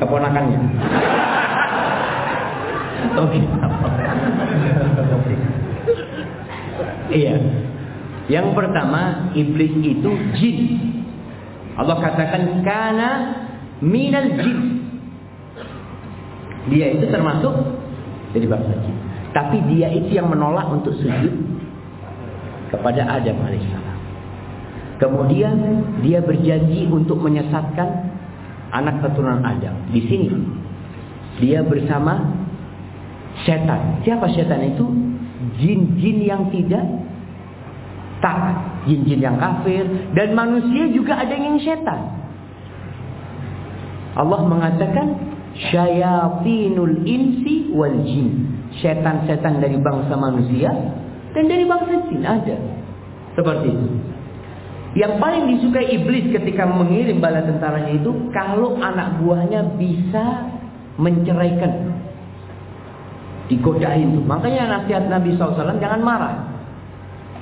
keponakannya. Oke. Iya. Yang pertama iblis itu jin. Allah katakan karena minal jin. Dia itu termasuk dari bangsa jin. Tapi dia itu yang menolak untuk sujud kepada Adam alaihissalam. Kemudian dia berjanji untuk menyesatkan anak keturunan Adam. Di sini dia bersama setan. Siapa setan itu? Jin-jin yang tidak taat, jin-jin yang kafir dan manusia juga ada yang setan. Allah mengatakan syayatinul insi wal jin. Setan-setan dari bangsa manusia dan dari bangsa jin ada. Seperti itu. Yang paling disukai iblis ketika mengirim bala tentaranya itu kalau anak buahnya bisa menceraikan. Digodain tuh. Makanya nasihat Nabi SAW jangan marah.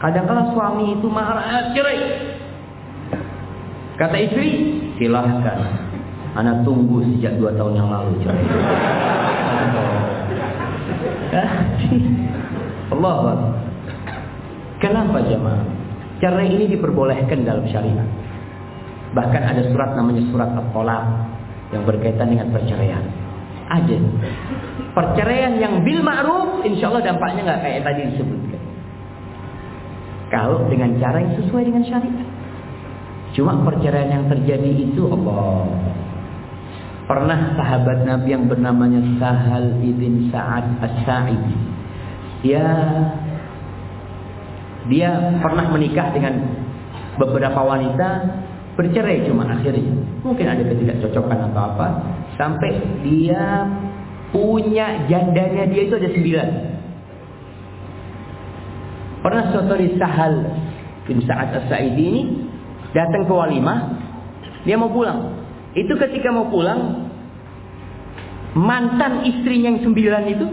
Kadang-kala suami itu marah, ah, cerai. Kata istri, silahkan. Anak tunggu sejak dua tahun yang lalu cerai. *laughs* Allah Kenapa jemaah? Cerai ini diperbolehkan dalam syariat. Bahkan ada surat namanya surat At-Tolak yang berkaitan dengan perceraian. Ada. Perceraian yang bil ma'ruf, insya Allah dampaknya nggak kayak tadi disebutkan. Kalau dengan cara yang sesuai dengan syariat. Cuma perceraian yang terjadi itu Allah. Pernah sahabat Nabi yang bernamanya Sahal ibn Sa'ad As-Sa'idi. Dia dia pernah menikah dengan beberapa wanita bercerai cuma akhirnya mungkin ada ketidakcocokan atau apa sampai dia punya jandanya dia itu ada sembilan pernah suatu hari Sahal bin Sa'ad As-Sa'idi ini datang ke walimah dia mau pulang itu ketika mau pulang mantan istrinya yang sembilan itu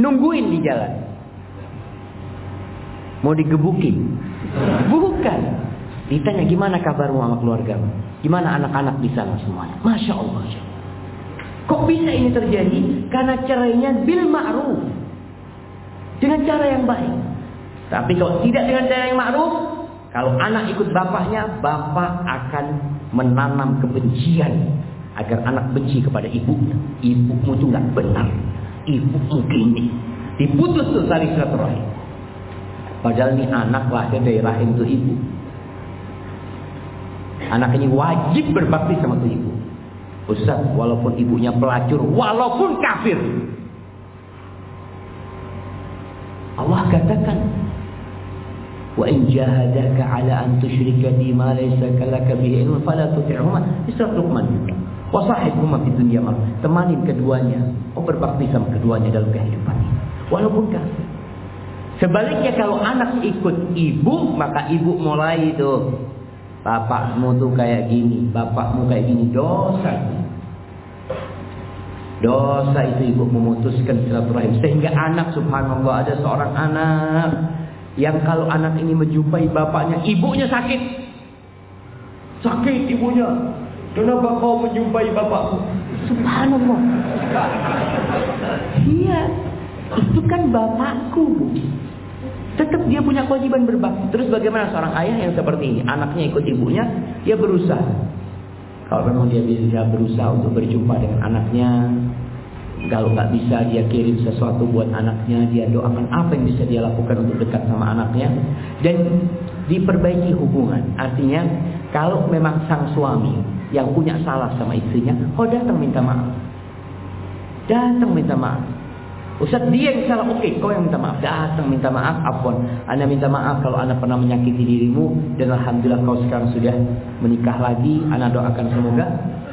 nungguin di jalan mau digebukin bukan Ditanya gimana kabarmu sama keluarga? Gimana anak-anak di sana semuanya? Masya Allah. Kok bisa ini terjadi? Karena cerainya bil ma'ruf. Dengan cara yang baik. Tapi kalau tidak dengan cara yang ma'ruf, kalau anak ikut bapaknya, bapak akan menanam kebencian agar anak benci kepada ibunya. Ibumu itu nggak benar. Ibumu gini. Diputus tuh tali silaturahim. Padahal ini anak lahir dari rahim itu ibu. Anak ini wajib berbakti sama tuh ibu. Ustaz, walaupun ibunya pelacur, walaupun kafir. Allah katakan, Wa in jahadaka ala an tusyrika bi ma laysa laka bihi ilmun fala tuti'huma. Isra Luqman. Wa sahibhuma fid dunya Temanin keduanya. Oh berbakti sama keduanya dalam kehidupan ini. Walaupun kafir. Sebaliknya kalau anak ikut ibu, maka ibu mulai itu Bapakmu tuh kayak gini, bapakmu kayak gini, dosa. Dosa itu ibu memutuskan silaturahim. Sehingga anak subhanallah ada seorang anak yang kalau anak ini menjumpai bapaknya, ibunya sakit. Sakit ibunya. Kenapa kau menjumpai bapakmu? Subhanallah. Iya, itu kan bapakku. Tetap dia punya kewajiban berbakti. Terus bagaimana seorang ayah yang seperti ini? Anaknya ikut ibunya, dia berusaha. Kalau memang dia bisa berusaha untuk berjumpa dengan anaknya, kalau nggak bisa dia kirim sesuatu buat anaknya, dia doakan apa yang bisa dia lakukan untuk dekat sama anaknya dan diperbaiki hubungan. Artinya kalau memang sang suami yang punya salah sama istrinya, oh datang minta maaf. Datang minta maaf. Ustaz dia yang salah, oke okay, kau yang minta maaf. Datang minta maaf, afwan. Anda minta maaf kalau anda pernah menyakiti dirimu. Dan Alhamdulillah kau sekarang sudah menikah lagi. Anda doakan semoga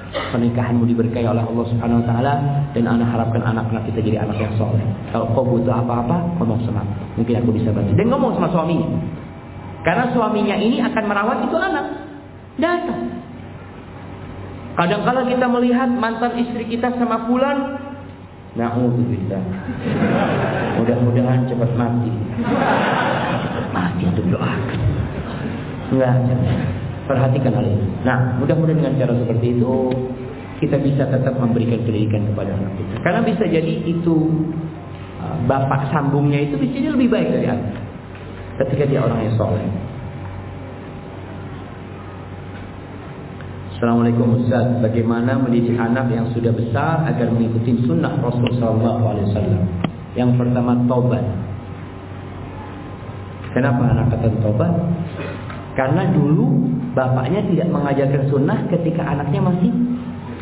pernikahanmu diberkahi oleh Allah Subhanahu Wa Taala dan anda harapkan anak-anak kita jadi anak yang soleh. Kalau kau butuh apa-apa, ngomong sama aku. Mungkin aku bisa bantu. Dan ngomong sama suaminya. Karena suaminya ini akan merawat itu anak. Datang. Kadang-kala kita melihat mantan istri kita sama pulan Na'udzubillah. Mudah-mudahan cepat mati. Mati untuk doa. Enggak, perhatikan hal ini. Nah, mudah-mudahan dengan cara seperti itu kita bisa tetap memberikan pendidikan kepada anak kita. Karena bisa jadi itu uh, bapak sambungnya itu bisa jadi lebih baik dari anak. Ketika dia orang yang soleh. Assalamualaikum Ustaz, bagaimana mendidik anak yang sudah besar agar mengikuti sunnah Rasul Sallallahu Alaihi Wasallam? Yang pertama tobat. Kenapa anak kata tobat? Karena dulu bapaknya tidak mengajarkan sunnah ketika anaknya masih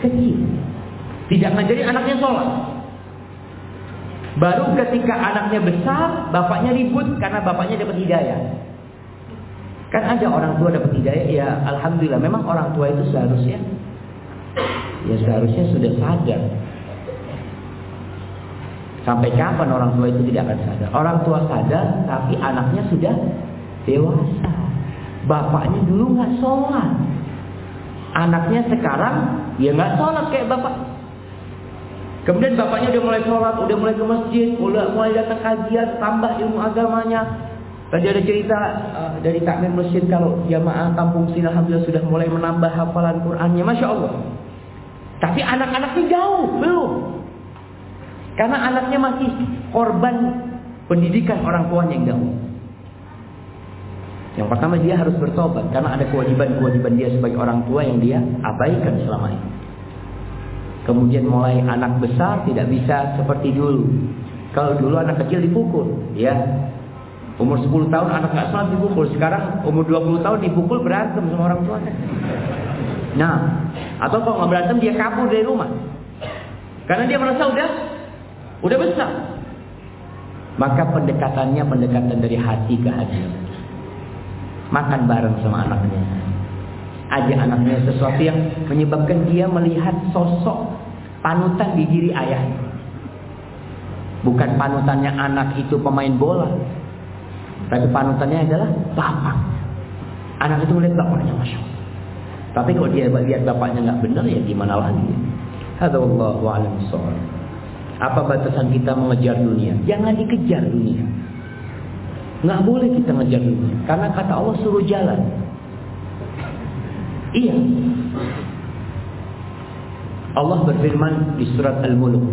kecil. Tidak mengajari anaknya sholat. Baru ketika anaknya besar, bapaknya ribut karena bapaknya dapat hidayah. Kan ada orang tua dapat hidayah, ya alhamdulillah. Memang orang tua itu seharusnya, ya seharusnya sudah sadar. Sampai kapan orang tua itu tidak akan sadar? Orang tua sadar, tapi anaknya sudah dewasa. Bapaknya dulu nggak sholat. Anaknya sekarang ya nggak sholat kayak bapak. Kemudian bapaknya udah mulai sholat, udah mulai ke masjid, udah mulai datang kajian, tambah ilmu agamanya, Tadi ada cerita uh, dari takmir masjid kalau jamaah kampung sini alhamdulillah sudah mulai menambah hafalan Qur'annya, masya Allah. Tapi anak-anaknya jauh belum, karena anaknya masih korban pendidikan orang tuanya yang jauh. Yang pertama dia harus bertobat karena ada kewajiban-kewajiban dia sebagai orang tua yang dia abaikan selama ini. Kemudian mulai anak besar tidak bisa seperti dulu. Kalau dulu anak kecil dipukul, ya. Umur 10 tahun anak nggak sholat dipukul. Sekarang umur 20 tahun dipukul berantem sama orang tua. Nah, atau kalau nggak berantem dia kabur dari rumah. Karena dia merasa udah udah besar. Maka pendekatannya pendekatan dari hati ke hati. Makan bareng sama anaknya. Ajak anaknya sesuatu yang menyebabkan dia melihat sosok panutan di diri ayahnya. Bukan panutannya anak itu pemain bola. Tapi panutannya adalah bapak. Anak itu melihat bapaknya, Masya Allah. Tapi kalau dia lihat bapaknya nggak benar ya gimana lagi? Hadza wallahu a'lam Apa batasan kita mengejar dunia? Jangan dikejar dunia. Nggak boleh kita ngejar dunia. Karena kata Allah suruh jalan. Iya. Allah berfirman di surat Al-Mulk.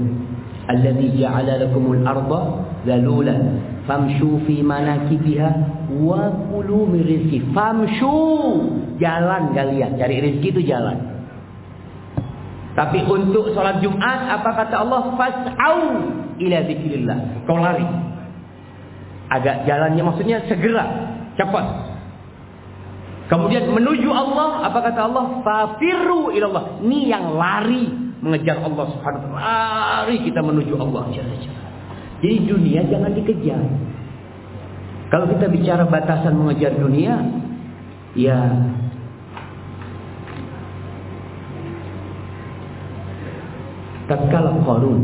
Alladhi ja'ala lakumul arda zalulan famshu fi manakibiha wa kulu min rizki. Famshu. Jalan kalian. Cari rezeki itu jalan. Tapi untuk sholat Jumat apa kata Allah? Fas'au ila zikrillah. Kau lari. Agak jalannya maksudnya segera, cepat. Kemudian menuju Allah, apa kata Allah? Fafirru ilallah. Ini yang lari mengejar Allah Subhanahu wa Lari kita menuju Allah Jadi dunia jangan dikejar. Kalau kita bicara batasan mengejar dunia, ya tatkala Qarun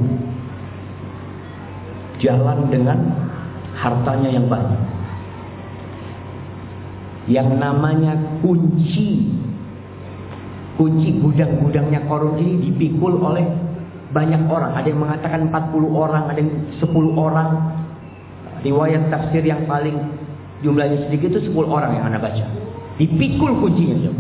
jalan dengan hartanya yang banyak yang namanya kunci kunci gudang-gudangnya Qarun ini dipikul oleh banyak orang ada yang mengatakan 40 orang ada yang 10 orang riwayat tafsir yang paling jumlahnya sedikit itu 10 orang yang anda baca dipikul kuncinya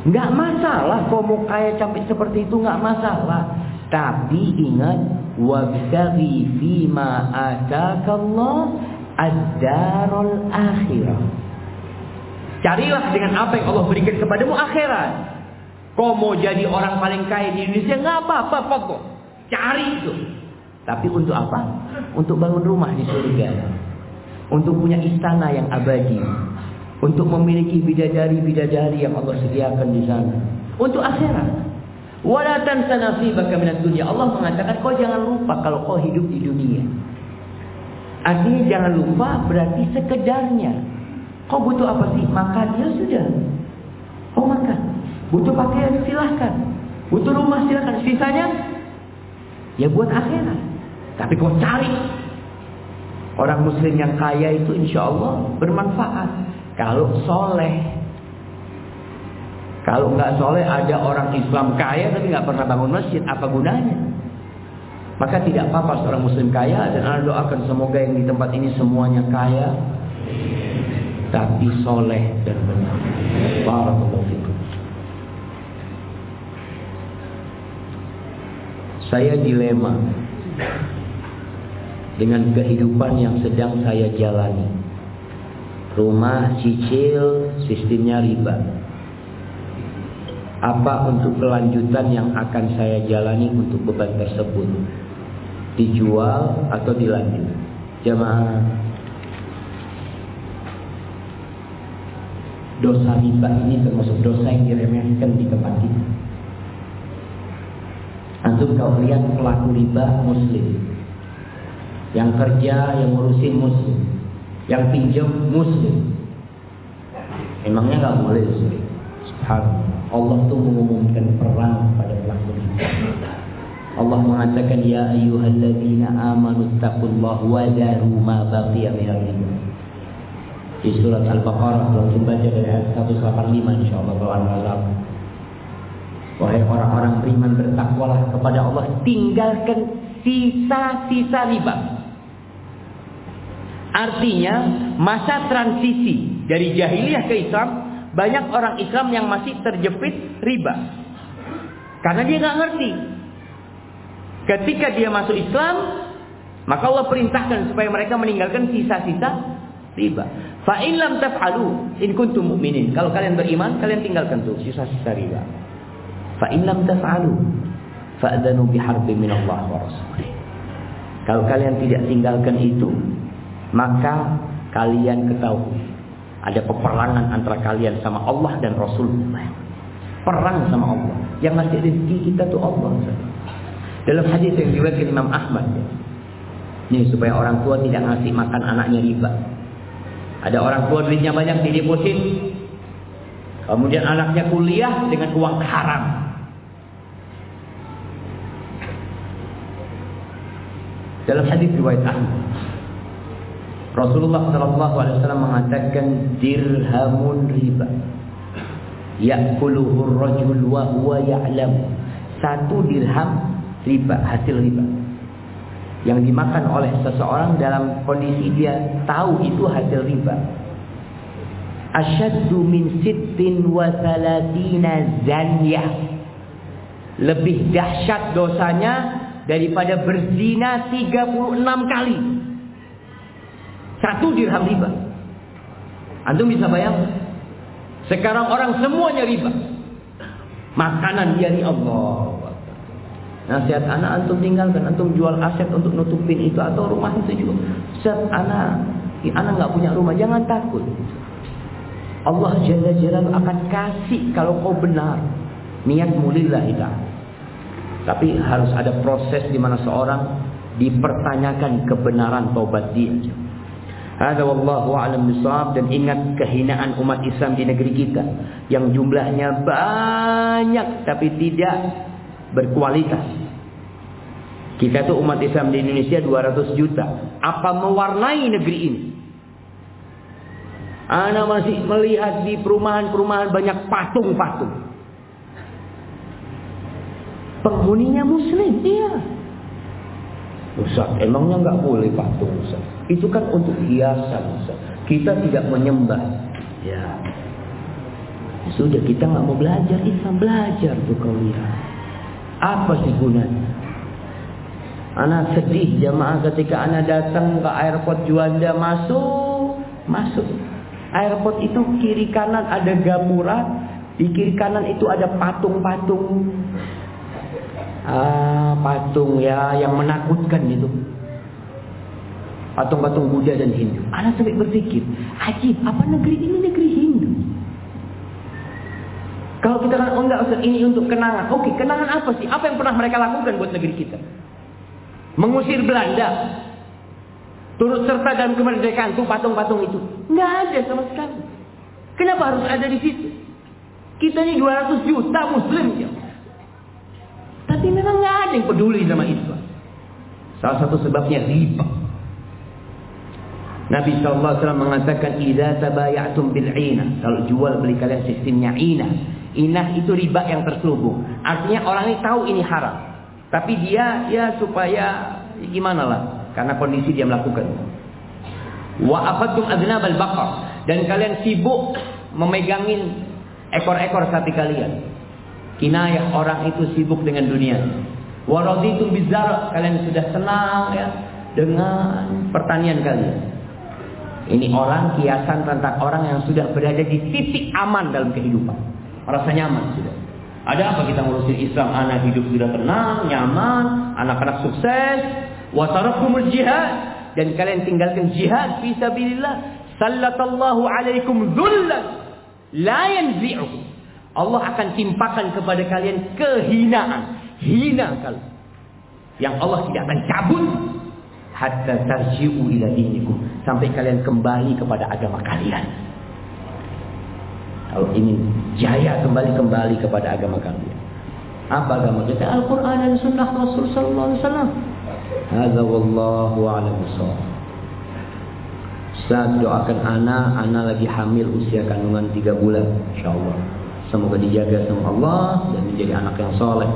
Nggak masalah kau mau kaya sampai seperti itu nggak masalah. Tapi ingat wabtaghi fima atakallah ad-darul akhirah. Carilah dengan apa yang Allah berikan kepadamu akhirat. Kau mau jadi orang paling kaya di Indonesia nggak apa-apa pokok. Cari itu. Tapi untuk apa? Untuk bangun rumah di surga. Untuk punya istana yang abadi untuk memiliki bidadari-bidadari yang Allah sediakan di sana. Untuk akhirat. Wala tansa nasibaka minad dunya. Allah mengatakan kau jangan lupa kalau kau hidup di dunia. Artinya jangan lupa berarti sekedarnya. Kau butuh apa sih? Makan ya sudah. Butuh pakaian silahkan. Butuh rumah silahkan. Sisanya ya buat akhirat. Tapi kau cari orang muslim yang kaya itu insya Allah bermanfaat. Kalau soleh. Kalau nggak soleh ada orang Islam kaya tapi nggak pernah bangun masjid, apa gunanya? Maka tidak apa-apa seorang muslim kaya dan anda doakan semoga yang di tempat ini semuanya kaya. Tapi soleh dan benar. Barakallahu fikum. Saya dilema dengan kehidupan yang sedang saya jalani. Rumah cicil sistemnya riba. Apa untuk kelanjutan yang akan saya jalani untuk beban tersebut? Dijual atau dilanjut? Jemaah dosa riba ini termasuk dosa yang diremehkan di tempat kita. Antum kau lihat pelaku riba muslim. Yang kerja, yang ngurusin muslim yang pinjam muslim. Emangnya nggak boleh Subhanallah. Allah tuh mengumumkan perang pada pelaku Allah mengatakan ya ayyuhalladzina amanu taqullaha wa daru ma baqiya minal riba. Di surat Al-Baqarah langsung baca dari ayat 185 insyaallah kalau anda Wahai orang-orang beriman bertakwalah kepada Allah tinggalkan sisa-sisa riba. Artinya masa transisi dari jahiliyah ke Islam banyak orang Islam yang masih terjepit riba. Karena dia nggak ngerti. Ketika dia masuk Islam, maka Allah perintahkan supaya mereka meninggalkan sisa-sisa riba. Fa in lam taf'alu in kuntum mu'minin. Kalau kalian beriman, kalian tinggalkan tuh sisa-sisa riba. Fa in lam taf'alu fa'danu biharbin min Allah wa rasulih. Kalau kalian tidak tinggalkan itu, maka kalian ketahui ada peperangan antara kalian sama Allah dan Rasulullah. Perang sama Allah. Yang ngasih rezeki kita tuh Allah. Dalam hadis yang diriwayatkan Imam Ahmad. Ini supaya orang tua tidak ngasih makan anaknya riba. Ada orang tua duitnya banyak di deposit. Kemudian anaknya kuliah dengan uang haram. Dalam hadis riwayat Ahmad. Rasulullah sallallahu alaihi wasallam mengatakan dirhamun riba. Ya'kuluhu ar-rajul wa huwa ya'lam. Satu dirham riba, hasil riba. Yang dimakan oleh seseorang dalam kondisi dia tahu itu hasil riba. Asyaddu min sittin wa thalathina zanyah. Lebih dahsyat dosanya daripada berzina 36 kali. Satu dirham riba. Antum bisa bayang? Sekarang orang semuanya riba. Makanan dari Allah. Nasihat anak antum tinggalkan, antum jual aset untuk nutupin itu atau rumah itu juga. Set anak, anak nggak punya rumah, jangan takut. Allah Jalla Jalla akan kasih kalau kau benar. Niat mulillah itu. Tapi harus ada proses di mana seorang dipertanyakan kebenaran taubat dia. Hada wallahu a'lam bisawab dan ingat kehinaan umat Islam di negeri kita yang jumlahnya banyak tapi tidak berkualitas. Kita tuh umat Islam di Indonesia 200 juta. Apa mewarnai negeri ini? Ana masih melihat di perumahan-perumahan banyak patung-patung. Penghuninya muslim, iya. Ustaz, emangnya nggak boleh patung Ustaz? Itu kan untuk hiasan Ustaz. Kita tidak menyembah. Ya. Sudah kita nggak mau belajar Islam belajar tuh kau lihat. Apa sih gunanya? Anak sedih jamaah ketika anak datang ke airport Juanda masuk, masuk. Airport itu kiri kanan ada gapura, di kiri kanan itu ada patung-patung ah, patung ya yang menakutkan itu. Patung-patung Buddha dan Hindu. Anak sampai berpikir, ajib, apa negeri ini negeri Hindu? Kalau kita kan, oh enggak ini untuk kenangan. Oke, kenangan apa sih? Apa yang pernah mereka lakukan buat negeri kita? Mengusir Belanda. Turut serta dalam kemerdekaan tuh patung-patung itu. Enggak ada sama sekali. Kenapa harus ada di situ? Kita ini 200 juta muslim ya. Tapi memang nggak ada yang peduli sama Islam. Salah satu sebabnya riba. Nabi SAW mengatakan Iza tabayatum bil ina. Kalau jual beli kalian sistemnya ina. Inah itu riba yang terselubung. Artinya orang ini tahu ini haram. Tapi dia ya supaya Gimana lah? Karena kondisi dia melakukan. Wa akhadtum adnabal baqar. Dan kalian sibuk Memegangin ekor-ekor sapi kalian Kinayah orang itu sibuk dengan dunia. Waraditum bizar kalian sudah senang ya dengan pertanian kalian. Ini orang kiasan tentang orang yang sudah berada di titik aman dalam kehidupan. Merasa nyaman sudah. Ada apa kita ngurusin Islam? Anak hidup sudah tenang, nyaman, anak-anak sukses. Wasarakumul jihad dan kalian tinggalkan jihad fi sabilillah. Sallatallahu alaikum dhullan la yanzi'uhu. Allah akan timpakan kepada kalian kehinaan. Hina kalian. Yang Allah tidak akan cabut. Hatta tarji'u ila dinikum. Sampai kalian kembali kepada agama kalian. Kalau ingin jaya kembali-kembali kepada agama kalian. Apa agama kita? Al-Quran dan Sunnah Rasul Sallallahu Alaihi Wasallam. Hadza wallahu a'lam Ustaz doakan anak, anak lagi hamil usia kandungan 3 bulan, insyaallah. Semoga dijaga sama Allah dan menjadi anak yang soleh.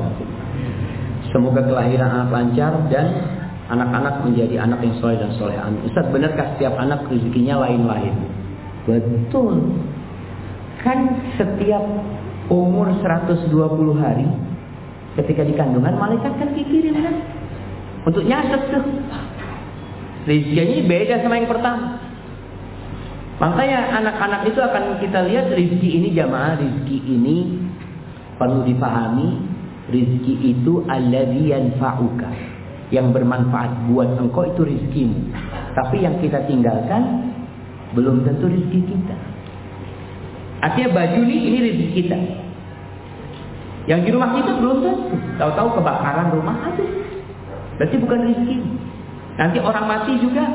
Semoga kelahiran anak lancar dan anak-anak menjadi anak yang soleh dan soleh. Amin. Ustaz, benarkah setiap anak rezekinya lain-lain? Betul. Kan setiap umur 120 hari ketika di kandungan malaikat kan dikirim kan untuk nyatet tuh. Rezekinya beda sama yang pertama. Makanya anak-anak itu akan kita lihat rizki ini jamaah, rizki ini perlu dipahami. Rizki itu alladhi yanfa'uka. Yang bermanfaat buat engkau itu rizkimu. Tapi yang kita tinggalkan belum tentu rizki kita. Artinya baju ini, ini rizki kita. Yang di rumah kita belum tentu. Tahu-tahu kebakaran rumah habis. Berarti bukan rizki. Nanti orang mati juga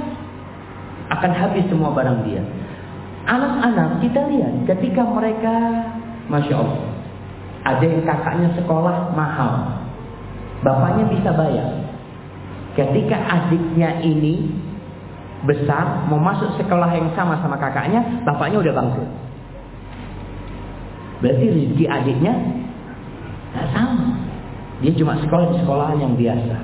akan habis semua barang dia. Anak-anak kita lihat ketika mereka, masya Allah, ada yang kakaknya sekolah mahal, bapaknya bisa bayar. Ketika adiknya ini besar mau masuk sekolah yang sama sama kakaknya, bapaknya udah bangkrut. Berarti rezeki adiknya tidak sama. Dia cuma sekolah di sekolahan yang biasa.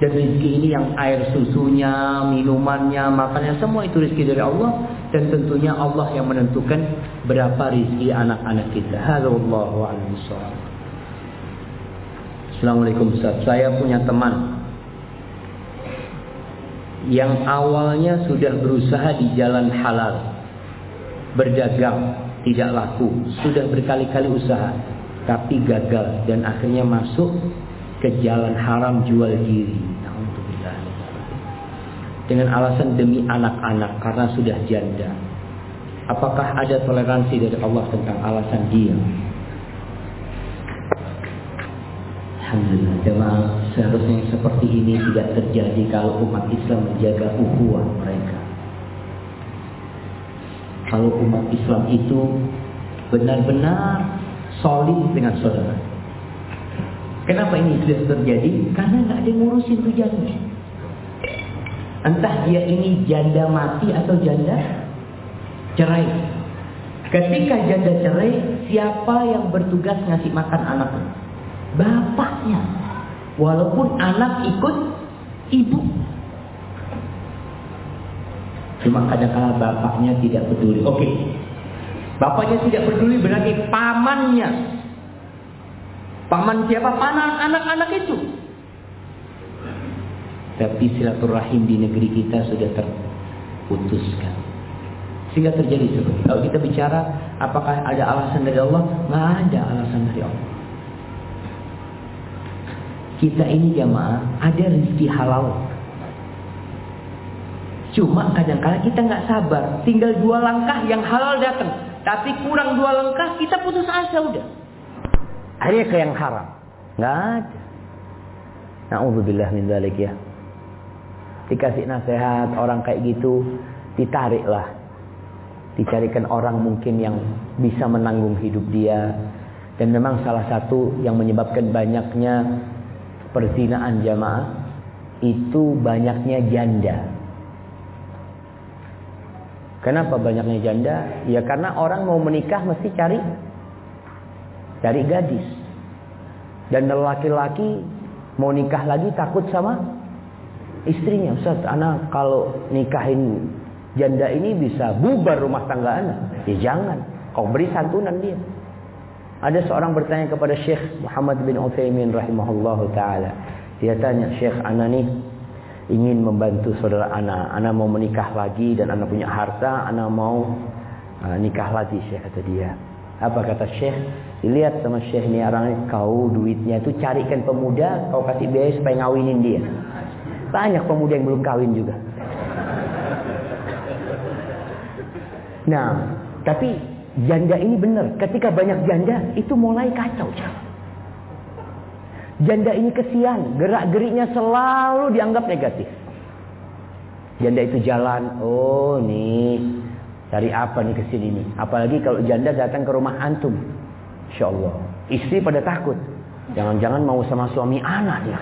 Dan rezeki ini yang air susunya, minumannya, makannya, semua itu rezeki dari Allah. Dan tentunya Allah yang menentukan berapa rezeki anak-anak kita. Halo Assalamualaikum Ustaz. Saya punya teman yang awalnya sudah berusaha di jalan halal. Berdagang, tidak laku. Sudah berkali-kali usaha. Tapi gagal. Dan akhirnya masuk ke jalan haram jual diri dengan alasan demi anak-anak karena sudah janda. Apakah ada toleransi dari Allah tentang alasan dia? Alhamdulillah, jemaah seharusnya seperti ini tidak terjadi kalau umat Islam menjaga ukhuwah mereka. Kalau umat Islam itu benar-benar solid dengan saudara. Kenapa ini sudah terjadi? Karena nggak ada yang ngurusin tuh janda. Entah dia ini janda mati atau janda cerai. Ketika janda cerai, siapa yang bertugas ngasih makan anaknya? Bapaknya. Walaupun anak ikut ibu. Cuma kadang-kadang bapaknya tidak peduli. Oke. Okay. Bapaknya tidak peduli berarti pamannya. Paman siapa? Anak-anak itu. Tapi silaturahim di negeri kita sudah terputuskan. Sehingga terjadi seperti Kalau kita bicara apakah ada alasan dari Allah? Nggak ada alasan dari Allah. Kita ini jamaah ada rezeki halal. Cuma kadang-kadang kita nggak sabar. Tinggal dua langkah yang halal datang. Tapi kurang dua langkah kita putus asa udah. Akhirnya ke yang haram. Nggak ada. Na'udzubillah min dzalik ya dikasih nasihat orang kayak gitu ditariklah dicarikan orang mungkin yang bisa menanggung hidup dia dan memang salah satu yang menyebabkan banyaknya perzinaan jamaah itu banyaknya janda Kenapa banyaknya janda? Ya karena orang mau menikah mesti cari cari gadis. Dan laki-laki mau nikah lagi takut sama istrinya, Ustaz, anak kalau nikahin janda ini bisa bubar rumah tangga anak. Ya jangan, kau beri santunan dia. Ada seorang bertanya kepada Syekh Muhammad bin Utsaimin rahimahullahu taala. Dia tanya, "Syekh, anak nih ingin membantu saudara anak. Anak mau menikah lagi dan anak punya harta, anak mau uh, nikah lagi," Syekh kata dia. Apa kata Syekh? Dilihat sama Syekh ini orang kau duitnya itu carikan pemuda, kau kasih biaya supaya ngawinin dia. Banyak pemuda yang belum kawin juga. Nah, tapi janda ini benar. Ketika banyak janda, itu mulai kacau. Janda ini kesian, gerak-geriknya selalu dianggap negatif. Janda itu jalan, oh nih, cari apa nih ke sini nih. Apalagi kalau janda datang ke rumah antum. Insya. Istri pada takut. Jangan-jangan mau sama suami anak dia.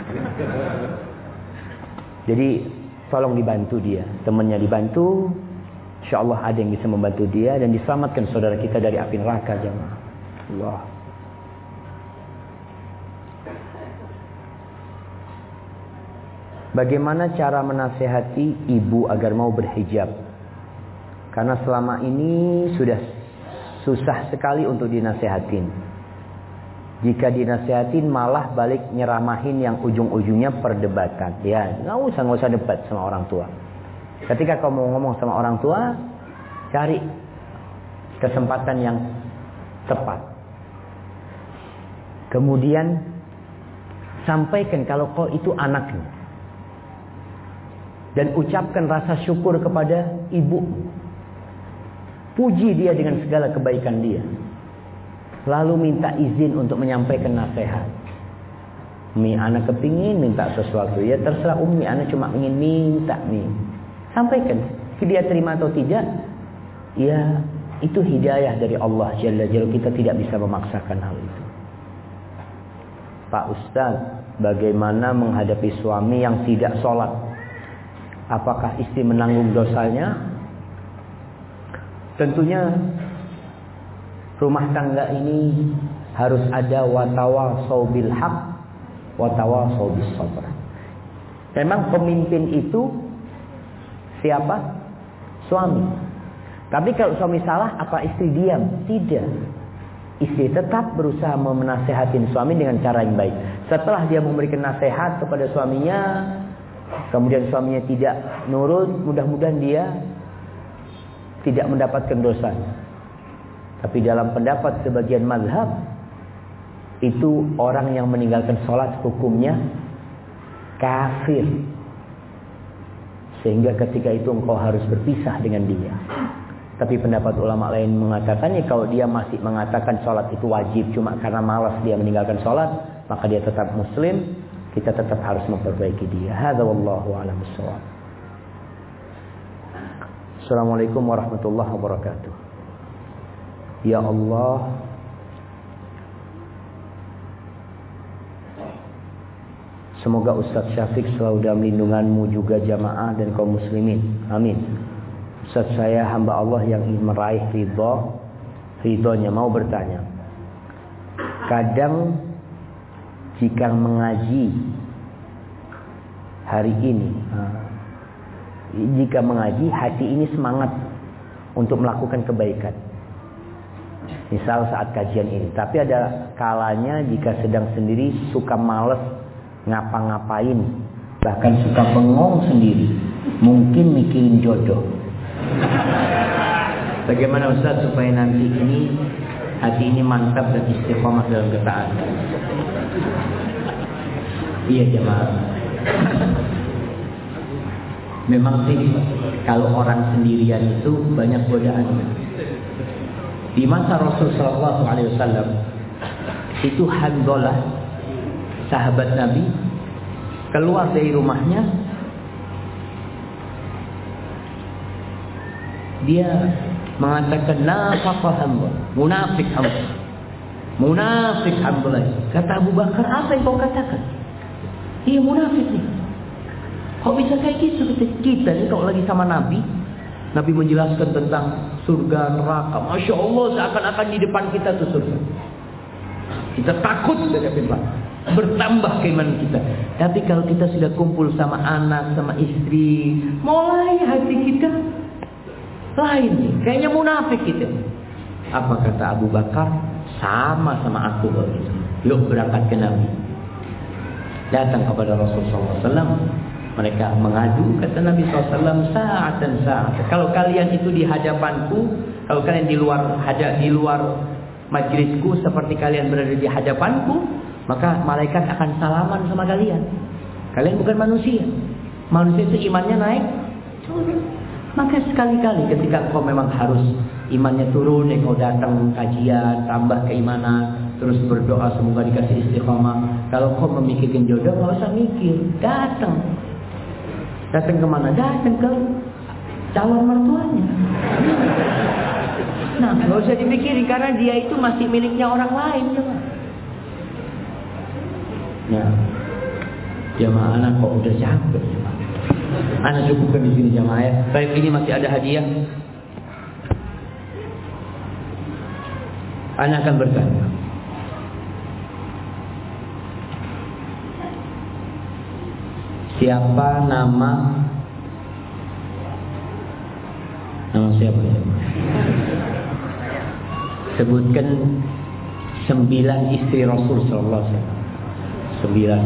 Jadi tolong dibantu dia, temannya dibantu, insya Allah ada yang bisa membantu dia dan diselamatkan saudara kita dari api neraka jemaah. Allah. Bagaimana cara menasehati ibu agar mau berhijab? Karena selama ini sudah susah sekali untuk dinasehatin. Jika dinasihatin malah balik nyeramahin yang ujung-ujungnya perdebatan. Ya, nggak usah nggak usah debat sama orang tua. Ketika kamu ngomong sama orang tua, Cari kesempatan yang tepat. Kemudian sampaikan kalau kau itu anaknya. Dan ucapkan rasa syukur kepada ibu. Puji dia dengan segala kebaikan dia. Lalu minta izin untuk menyampaikan nasihat. Mi anak kepingin minta sesuatu. Ya terserah umi anak cuma ingin minta nih. Sampaikan. Dia terima atau tidak. Ya itu hidayah dari Allah Jalla Jalla. Kita tidak bisa memaksakan hal itu. Pak Ustadz, bagaimana menghadapi suami yang tidak sholat? Apakah istri menanggung dosanya? Tentunya rumah tangga ini harus ada watawa sobil haq, watawa sobil sabr. Memang pemimpin itu siapa? Suami. Tapi kalau suami salah, apa istri diam? Tidak. Istri tetap berusaha menasehatin suami dengan cara yang baik. Setelah dia memberikan nasihat kepada suaminya, kemudian suaminya tidak nurut, mudah-mudahan dia tidak mendapatkan dosa. Tapi dalam pendapat sebagian mazhab, itu orang yang meninggalkan sholat hukumnya kafir. Sehingga ketika itu engkau harus berpisah dengan dia. Tapi pendapat ulama lain mengatakannya kalau dia masih mengatakan sholat itu wajib cuma karena malas dia meninggalkan sholat, maka dia tetap muslim, kita tetap harus memperbaiki dia. Hadza wallahu a'lam Assalamualaikum warahmatullahi wabarakatuh. Ya Allah, Semoga Ustaz Syafiq selalu dalam lindunganmu juga jamaah dan kaum muslimin. Amin. Ustaz saya hamba Allah yang ingin meraih ridho ridhonya mau bertanya kadang jika mengaji hari ini jika mengaji hati ini semangat untuk melakukan kebaikan misal saat kajian ini tapi ada kalanya jika sedang sendiri suka males ngapa-ngapain bahkan suka bengong sendiri mungkin mikirin jodoh Bagaimana Ustaz supaya nanti ini hati ini mantap dan istiqomah dalam ketaatan? Iya jemaah. Memang sih kalau orang sendirian itu banyak godaan. Di masa Rasul Shallallahu Alaihi Wasallam itu Handolah sahabat Nabi keluar dari rumahnya dia mengatakan nafaqah hamba, munafik hamba. Munafik hamba. Kata Abu Bakar, apa yang kau katakan? Iya munafik nih. Kok bisa kayak gitu? Kita nih kalau lagi sama Nabi, Nabi menjelaskan tentang surga neraka. Masya Allah seakan-akan di depan kita tuh surga. Kita takut dengan firman. Bertambah keimanan kita. Tapi kalau kita sudah kumpul sama anak, sama istri, mulai hati kita lain nih. Kayaknya munafik gitu. Apa kata Abu Bakar? Sama sama aku. Yuk berangkat ke Nabi. Datang kepada Rasulullah SAW. Mereka mengadu kata Nabi SAW saat dan saat. Kalau kalian itu di hadapanku, kalau kalian di luar hada di luar majlisku seperti kalian berada di hadapanku, maka malaikat akan salaman sama kalian. Kalian bukan manusia. Manusia itu imannya naik maka sekali-kali ketika kau memang harus imannya turun, ya kau datang kajian, tambah keimanan, terus berdoa semoga dikasih istiqomah. Kalau kau memikirkan jodoh, nggak usah mikir, datang. Datang ke mana? Datang ke calon mertuanya. Nah, nggak usah dipikirin karena dia itu masih miliknya orang lain, coba. Ya, jamaah anak kok udah capek, jemaah. Anda cukupkan di sini jamaah ya. Baik ini masih ada hadiah. Anda akan bertanya. Siapa nama Nama siapa ya? Sebutkan sembilan istri Rasul Sallallahu Alaihi Wasallam. Sembilan.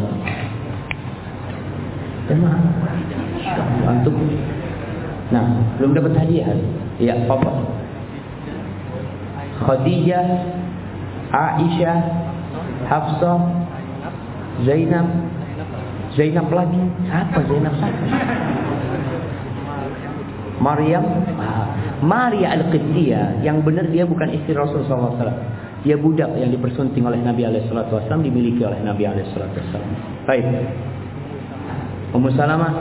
Jemaah. Antum. Nah, belum dapat hadiah. Ya, apa? Khadijah, Aisyah, Hafsah, Zainab, Zainab lagi. Siapa Zainab siapa? Maryam, ah, Maria Al-Qibtiyah yang benar dia bukan istri Rasul SAW. Dia budak yang dipersunting oleh Nabi SAW dimiliki oleh Nabi SAW. Baik. Ummu Salamah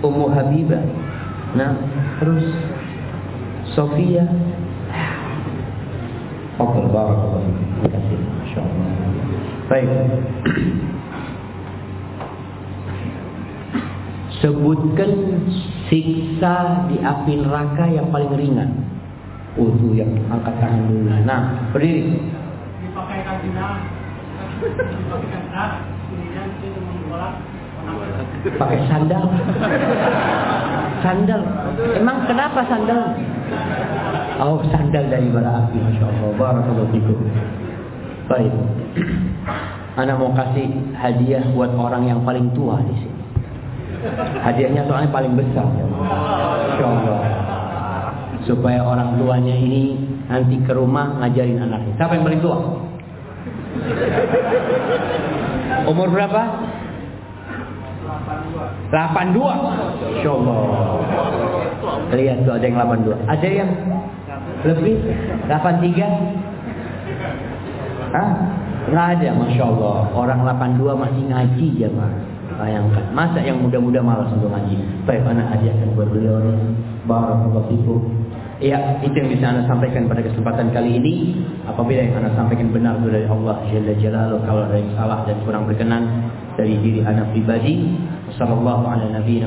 Ummu Habibah Nah terus Sofia Oke, barakallahu Terima kasih. Masyaallah. Baik. Sebutkan siksa di api neraka yang paling ringan. Itu yang angkat tangan dulu. Nah, berdiri. dipakai menggolak Pakai sandal. Sandal. Emang kenapa sandal? Oh, sandal dari bara api. Masya Allah. Barakallahu fikum. Baik. Anak mau kasih hadiah buat orang yang paling tua di sini. Hadiahnya soalnya paling besar. Masya Allah. Supaya orang tuanya ini nanti ke rumah ngajarin anaknya. Siapa yang paling tua? Umur berapa? 82. Masya Allah. Lihat tuh ada yang 82. Ada yang lebih? 83? Hah? Nggak ada, Masya Allah. Orang 82 masih ngaji jemaah. Bayangkan. Masa yang muda-muda malas untuk ngaji. Baik, anak hadiahkan buat beliau. Barakallahu fikum. Ya, itu yang bisa Anda sampaikan pada kesempatan kali ini. Apabila yang Anda sampaikan benar itu dari Allah Jalla Jalaluhu, kalau ada yang salah dan kurang berkenan dari diri Anda pribadi. Sallallahu ala nabiyina